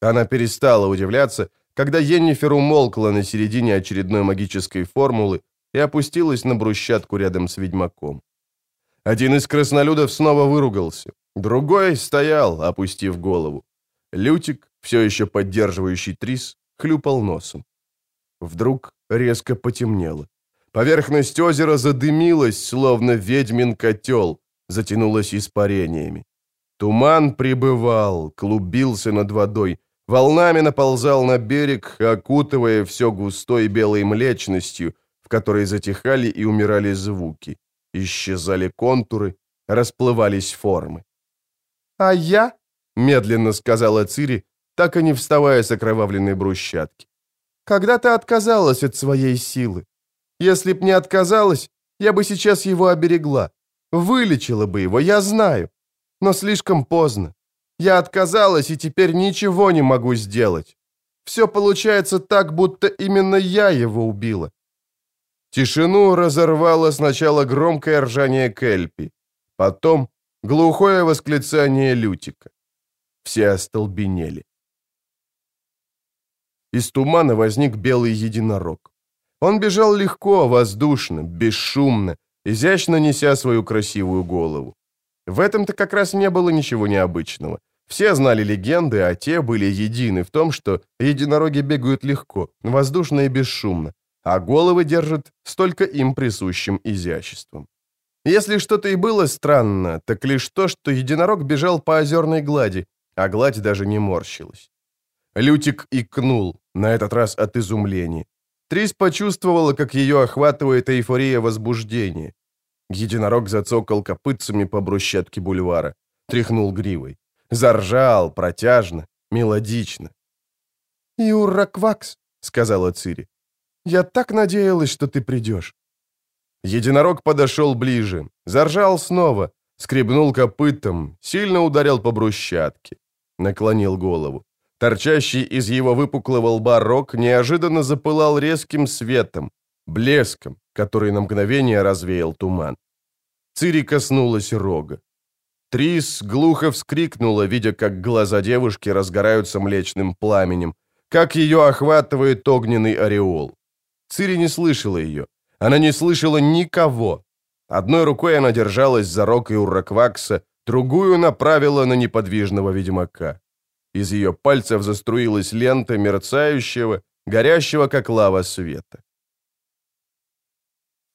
Она перестала удивляться, когда Енифер умолкла на середине очередной магической формулы и опустилась на брусчатку рядом с ведьмаком. Один из краснолюдов снова выругался, другой стоял, опустив голову. Лютик, все еще поддерживающий Трис, хлюпал носом. Вдруг резко потемнело. Поверхность озера задымилась, словно ведьмин котел, затянулась испарениями. Туман прибывал, клубился над водой, волнами наползал на берег, окутывая все густой белой млечностью, в которой затихали и умирали звуки. Исчезали контуры, расплывались формы. «А я?» — медленно сказала Цири, так и не вставая с окровавленной брусчатки. «Когда ты отказалась от своей силы? Если б не отказалась, я бы сейчас его оберегла. Вылечила бы его, я знаю. Но слишком поздно. Я отказалась и теперь ничего не могу сделать. Все получается так, будто именно я его убила». Тишину разорвало сначала громкое ржание Кельпи, потом глухое восклицание Лютика. Все остолбенели. Из тумана возник белый единорог. Он бежал легко, воздушно, бесшумно, изящно неся свою красивую голову. В этом-то как раз не было ничего необычного. Все знали легенды, а те были едины в том, что единороги бегают легко, воздушно и бесшумно, а головы держат столько им присущим изяществом. Если что-то и было странно, так лишь то, что единорог бежал по озерной глади, а гладь даже не морщилась. Лютик икнул, на этот раз от изумления. Трис почувствовала, как ее охватывает эйфория возбуждения. Единорог зацокал копытцами по брусчатке бульвара, тряхнул гривой. Заржал, протяжно, мелодично. «Юраквакс», — сказала Цири. «Я так надеялась, что ты придешь». Единорог подошел ближе, заржал снова, скребнул копытом, сильно ударил по брусчатке. Наклонил голову. Торчащий из его выпуклого лба рог неожиданно запылал резким светом, блеском, который на мгновение развеял туман. Цири коснулась рога. Трис глухо вскрикнула, видя, как глаза девушки разгораются млечным пламенем, как ее охватывает огненный ореол. Цири не слышала ее. Она не слышала никого. Одной рукой она держалась за рог Иурраквакса, другую направила на неподвижного ведьмака. Из ее пальцев заструилась лента мерцающего, горящего, как лава света.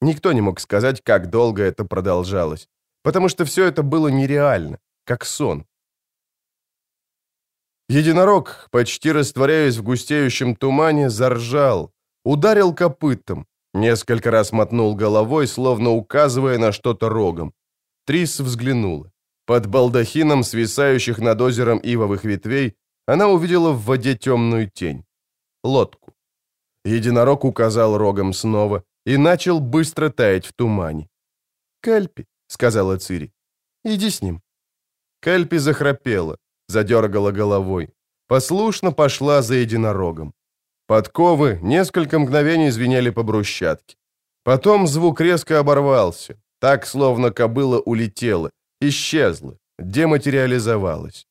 Никто не мог сказать, как долго это продолжалось, потому что все это было нереально, как сон. Единорог, почти растворяясь в густеющем тумане, заржал, ударил копытом, несколько раз мотнул головой, словно указывая на что-то рогом. Трис взглянула. Под балдахином, свисающих над озером ивовых ветвей, она увидела в воде темную тень. Лодку. Единорог указал рогом снова и начал быстро таять в тумане. «Кельпи», — сказала Цири, — «иди с ним». Кельпи захрапела, задергала головой. Послушно пошла за единорогом. Подковы несколько мгновений звенели по брусчатке. Потом звук резко оборвался, так, словно кобыла улетела, исчезла, дематериализовалась.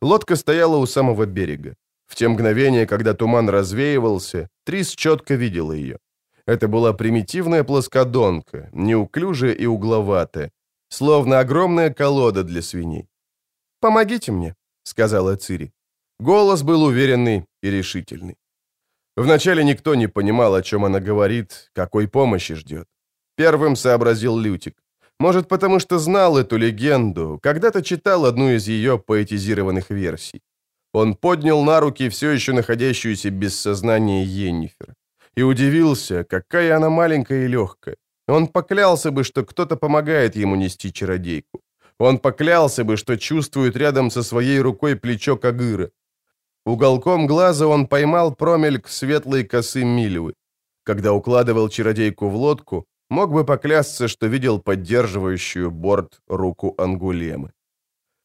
Лодка стояла у самого берега. В те мгновения, когда туман развеивался, Трис четко видела ее. Это была примитивная плоскодонка, неуклюжая и угловатая, словно огромная колода для свиней. «Помогите мне», — сказала Цири. Голос был уверенный и решительный. Вначале никто не понимал, о чем она говорит, какой помощи ждет. Первым сообразил Лютик. Может, потому что знал эту легенду, когда-то читал одну из ее поэтизированных версий. Он поднял на руки все еще находящуюся без сознания Йеннифер. И удивился, какая она маленькая и легкая. Он поклялся бы, что кто-то помогает ему нести чародейку. Он поклялся бы, что чувствует рядом со своей рукой плечо Кагыра. Уголком глаза он поймал промельк светлой косы Милевы. Когда укладывал чародейку в лодку, мог бы поклясться, что видел поддерживающую борт руку Ангулемы.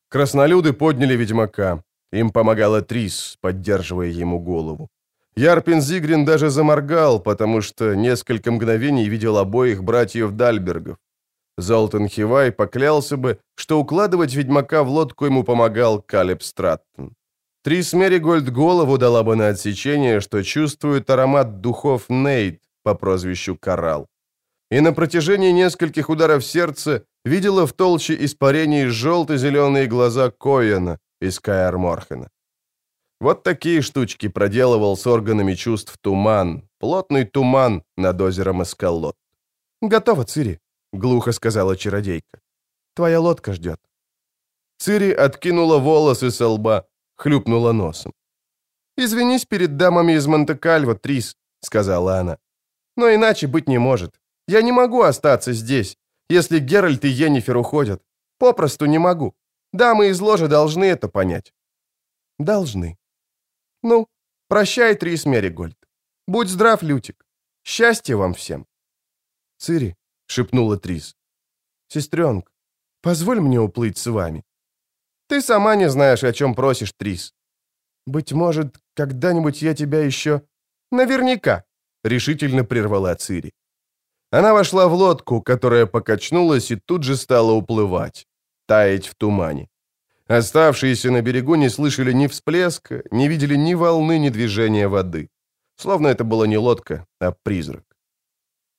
Краснолюды подняли ведьмака. Им помогала Трис, поддерживая ему голову. Ярпин Зигрин даже заморгал, потому что несколько мгновений видел обоих братьев Дальбергов. Золтан Хивай поклялся бы, что укладывать ведьмака в лодку ему помогал Калеб Страттон. Трис Меригольд голову дала бы на отсечение, что чувствует аромат духов Нейт по прозвищу Коралл. И на протяжении нескольких ударов сердца видела в толще испарений желто-зеленые глаза Коэна из Каэр Морхена. Вот такие штучки проделывал с органами чувств туман, плотный туман над озером Эскалот. «Готово, Цири», — глухо сказала чародейка. «Твоя лодка ждет». Цири откинула волосы со лба, хлюпнула носом. «Извинись перед дамами из Монте-Кальво, Трис», — сказала она. «Но иначе быть не может. Я не могу остаться здесь, если Геральт и Йеннифер уходят. Попросту не могу. Дамы из ложи должны это понять». «Должны». «Ну, прощай, Трис Меригольд. Будь здрав, Лютик. Счастья вам всем». «Цири», — шепнула Трис. «Сестренка, позволь мне уплыть с вами». Ты сама не знаешь, о чем просишь, Трис. Быть может, когда-нибудь я тебя еще... Наверняка, решительно прервала Цири. Она вошла в лодку, которая покачнулась и тут же стала уплывать, таять в тумане. Оставшиеся на берегу не слышали ни всплеска, не видели ни волны, ни движения воды. Словно это была не лодка, а призрак.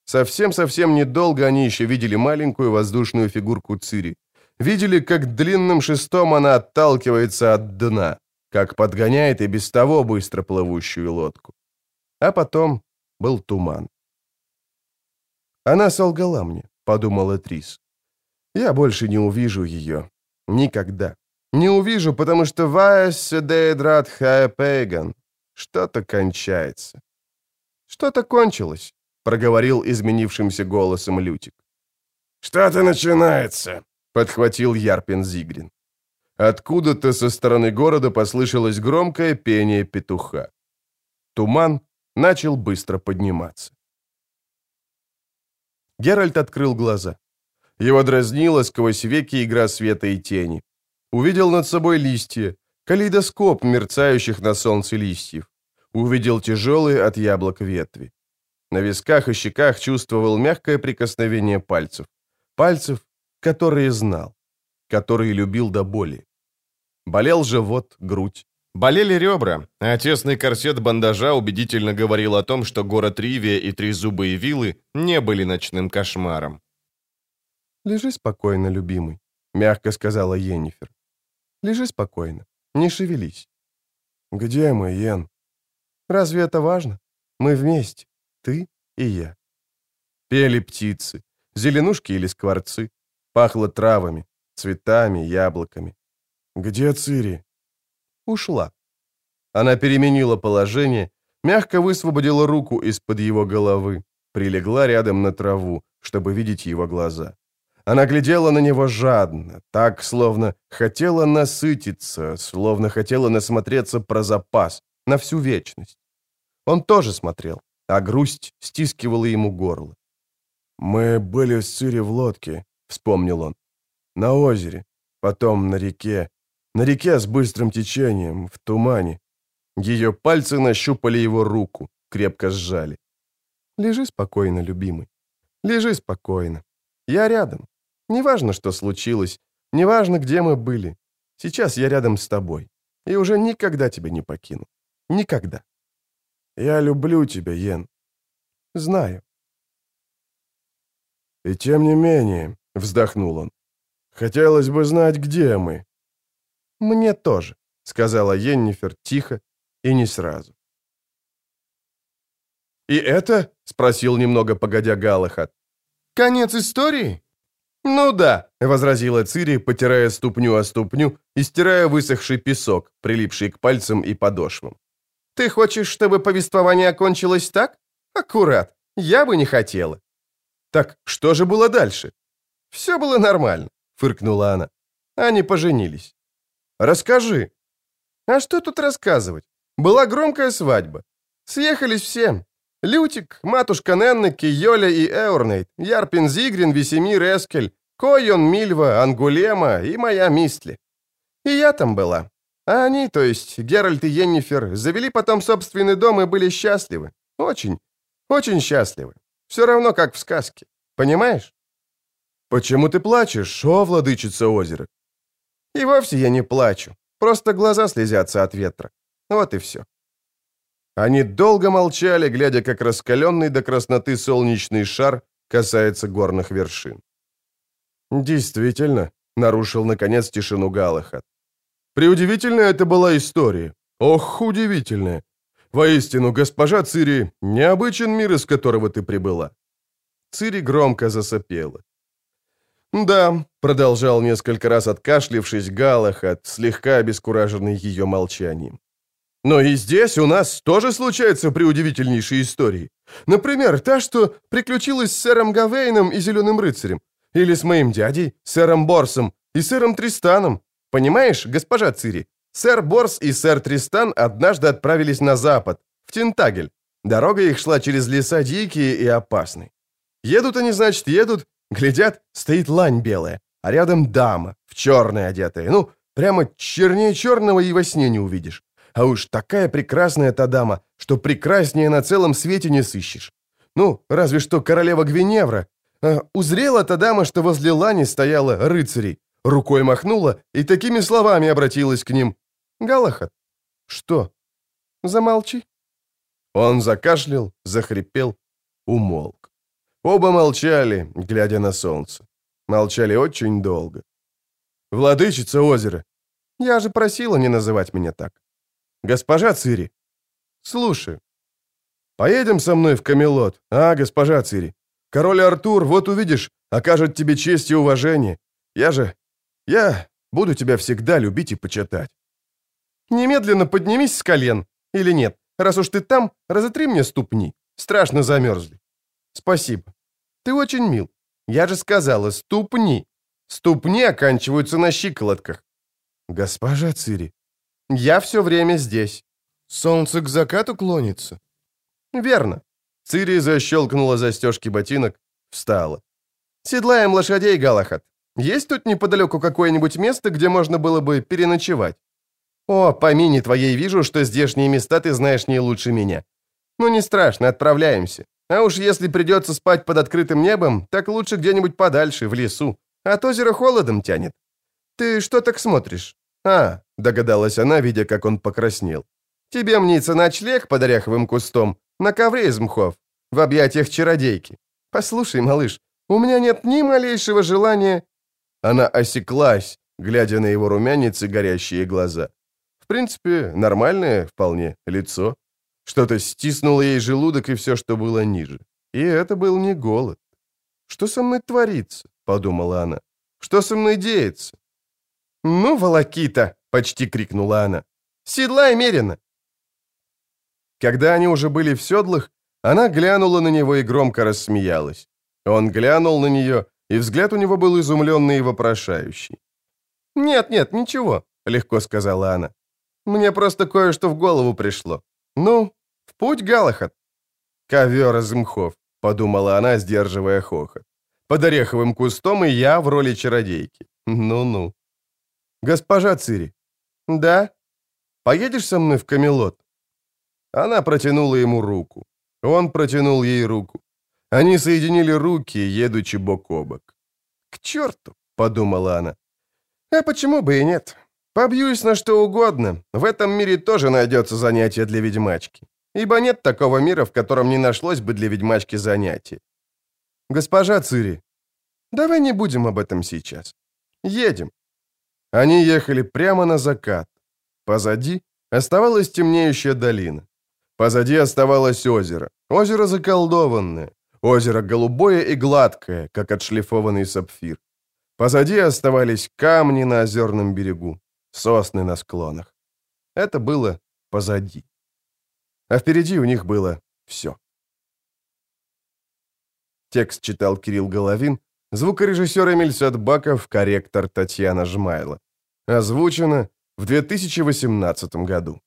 Совсем-совсем недолго они еще видели маленькую воздушную фигурку Цири видели, как длинным шестом она отталкивается от дна, как подгоняет и без того быстро плывущую лодку. А потом был туман. «Она солгала мне», — подумала Трис. «Я больше не увижу ее. Никогда. Не увижу, потому что Вайс Дейдрат Хаэпейган. Что-то кончается». «Что-то кончилось», — проговорил изменившимся голосом Лютик. «Что-то начинается», подхватил Ярпин Зигрин. Откуда-то со стороны города послышалось громкое пение петуха. Туман начал быстро подниматься. Геральт открыл глаза. Его дразнила сквозь веки игра света и тени. Увидел над собой листья, калейдоскоп мерцающих на солнце листьев. Увидел тяжелые от яблок ветви. На висках и щеках чувствовал мягкое прикосновение пальцев. Пальцев, которые знал, которые любил до боли. Болел живот, грудь. Болели ребра, а тесный корсет бандажа убедительно говорил о том, что город Ривия и Трезубые вилы не были ночным кошмаром. «Лежи спокойно, любимый», — мягко сказала Йеннифер. «Лежи спокойно, не шевелись». «Где мы, Йен?» «Разве это важно? Мы вместе, ты и я». Пели птицы, зеленушки или скворцы, пахло травами, цветами, яблоками. «Где Цири?» «Ушла». Она переменила положение, мягко высвободила руку из-под его головы, прилегла рядом на траву, чтобы видеть его глаза. Она глядела на него жадно, так, словно хотела насытиться, словно хотела насмотреться про запас, на всю вечность. Он тоже смотрел, а грусть стискивала ему горло. «Мы были с Цири в лодке», — вспомнил он. «На озере, потом на реке, на реке с быстрым течением, в тумане». Ее пальцы нащупали его руку, крепко сжали. «Лежи спокойно, любимый. Лежи спокойно. Я рядом. Неважно, что случилось, неважно, где мы были. Сейчас я рядом с тобой. И уже никогда тебя не покину. Никогда. Я люблю тебя, Йен. Знаю. И тем не менее, вздохнул он, хотелось бы знать, где мы. Мне тоже, сказала Йеннифер тихо и не сразу. «И это?» — спросил немного погодя Галахат. «Конец истории?» «Ну да», — возразила Цири, потирая ступню о ступню и стирая высохший песок, прилипший к пальцам и подошвам. «Ты хочешь, чтобы повествование окончилось так? Аккурат. Я бы не хотела». «Так что же было дальше?» «Все было нормально», — фыркнула она. Они поженились. «Расскажи». «А что тут рассказывать? Была громкая свадьба. Съехались все. Лютик, матушка Неннеки, Йоля и Эурнейт, Ярпин Зигрин, Весемир Эскель, Койон Мильва, Ангулема и моя Мистли. И я там была. А они, то есть Геральт и Йеннифер, завели потом собственный дом и были счастливы. Очень, очень счастливы. Все равно, как в сказке. Понимаешь? Почему ты плачешь, о, владычица озера? И вовсе я не плачу. Просто глаза слезятся от ветра. Вот и все. Они долго молчали, глядя, как раскаленный до красноты солнечный шар касается горных вершин. «Действительно», — нарушил, наконец, тишину Галахат. «Преудивительная это была история. Ох, удивительная. Воистину, госпожа Цири, необычен мир, из которого ты прибыла». Цири громко засопела. «Да», — продолжал несколько раз откашлившись Галахат, слегка обескураженный ее молчанием. Но и здесь у нас тоже случаются преудивительнейшие истории. Например, та, что приключилась с сэром Гавейном и Зеленым Рыцарем. Или с моим дядей, сэром Борсом и сэром Тристаном. Понимаешь, госпожа Цири, сэр Борс и сэр Тристан однажды отправились на запад, в Тентагель. Дорога их шла через леса дикие и опасные. Едут они, значит, едут, глядят, стоит лань белая, а рядом дама, в черное одетая. Ну, прямо чернее черного и во сне не увидишь. А уж такая прекрасная та дама, что прекраснее на целом свете не сыщешь. Ну, разве что королева Гвиневра. А, узрела та дама, что возле лани стояла рыцарей, рукой махнула и такими словами обратилась к ним. «Галахат, что? Замолчи». Он закашлял, захрипел, умолк. Оба молчали, глядя на солнце. Молчали очень долго. «Владычица озера, я же просила не называть меня так. «Госпожа Цири!» «Слушай, поедем со мной в Камелот, а, госпожа Цири? Король Артур, вот увидишь, окажет тебе честь и уважение. Я же... Я буду тебя всегда любить и почитать». «Немедленно поднимись с колен. Или нет, раз уж ты там, разотри мне ступни. Страшно замерзли». «Спасибо. Ты очень мил. Я же сказала, ступни. Ступни оканчиваются на щиколотках». «Госпожа Цири, я все время здесь. Солнце к закату клонится. Верно. Цири защелкнула застежки ботинок, встала. Седлаем лошадей, Галахат. Есть тут неподалеку какое-нибудь место, где можно было бы переночевать? О, помини твоей вижу, что здешние места ты знаешь не лучше меня. Ну не страшно, отправляемся. А уж если придется спать под открытым небом, так лучше где-нибудь подальше, в лесу. От озера холодом тянет. Ты что так смотришь? А, догадалась она, видя, как он покраснел. Тебе мнится ночлег под ореховым кустом, на ковре из мхов, в объятиях чародейки. Послушай, малыш, у меня нет ни малейшего желания...» Она осеклась, глядя на его румянец и горящие глаза. В принципе, нормальное вполне лицо. Что-то стиснуло ей желудок и все, что было ниже. И это был не голод. «Что со мной творится?» — подумала она. «Что со мной деется?» «Ну, волокита!» — почти крикнула она. «Седлай мерено!» Когда они уже были в седлах, она глянула на него и громко рассмеялась. Он глянул на нее, и взгляд у него был изумленный и вопрошающий. «Нет, нет, ничего», — легко сказала она. «Мне просто кое-что в голову пришло. Ну, в путь, Галахат?» «Ковер из мхов», — подумала она, сдерживая хохот. «Под ореховым кустом и я в роли чародейки. Ну-ну». «Госпожа Цири». «Да?» «Поедешь со мной в Камелот?» Она протянула ему руку. Он протянул ей руку. Они соединили руки, едучи бок о бок. «К черту!» — подумала она. «А почему бы и нет? Побьюсь на что угодно. В этом мире тоже найдется занятие для ведьмачки. Ибо нет такого мира, в котором не нашлось бы для ведьмачки занятия. Госпожа Цири, давай не будем об этом сейчас. Едем». Они ехали прямо на закат. Позади оставалась темнеющая долина. Позади оставалось озеро. Озеро заколдованное. Озеро голубое и гладкое, как отшлифованный сапфир. Позади оставались камни на озерном берегу, сосны на склонах. Это было позади. А впереди у них было все. Текст читал Кирилл Головин, звукорежиссер Эмиль Садбаков, корректор Татьяна Жмайла. Озвучено в 2018 году.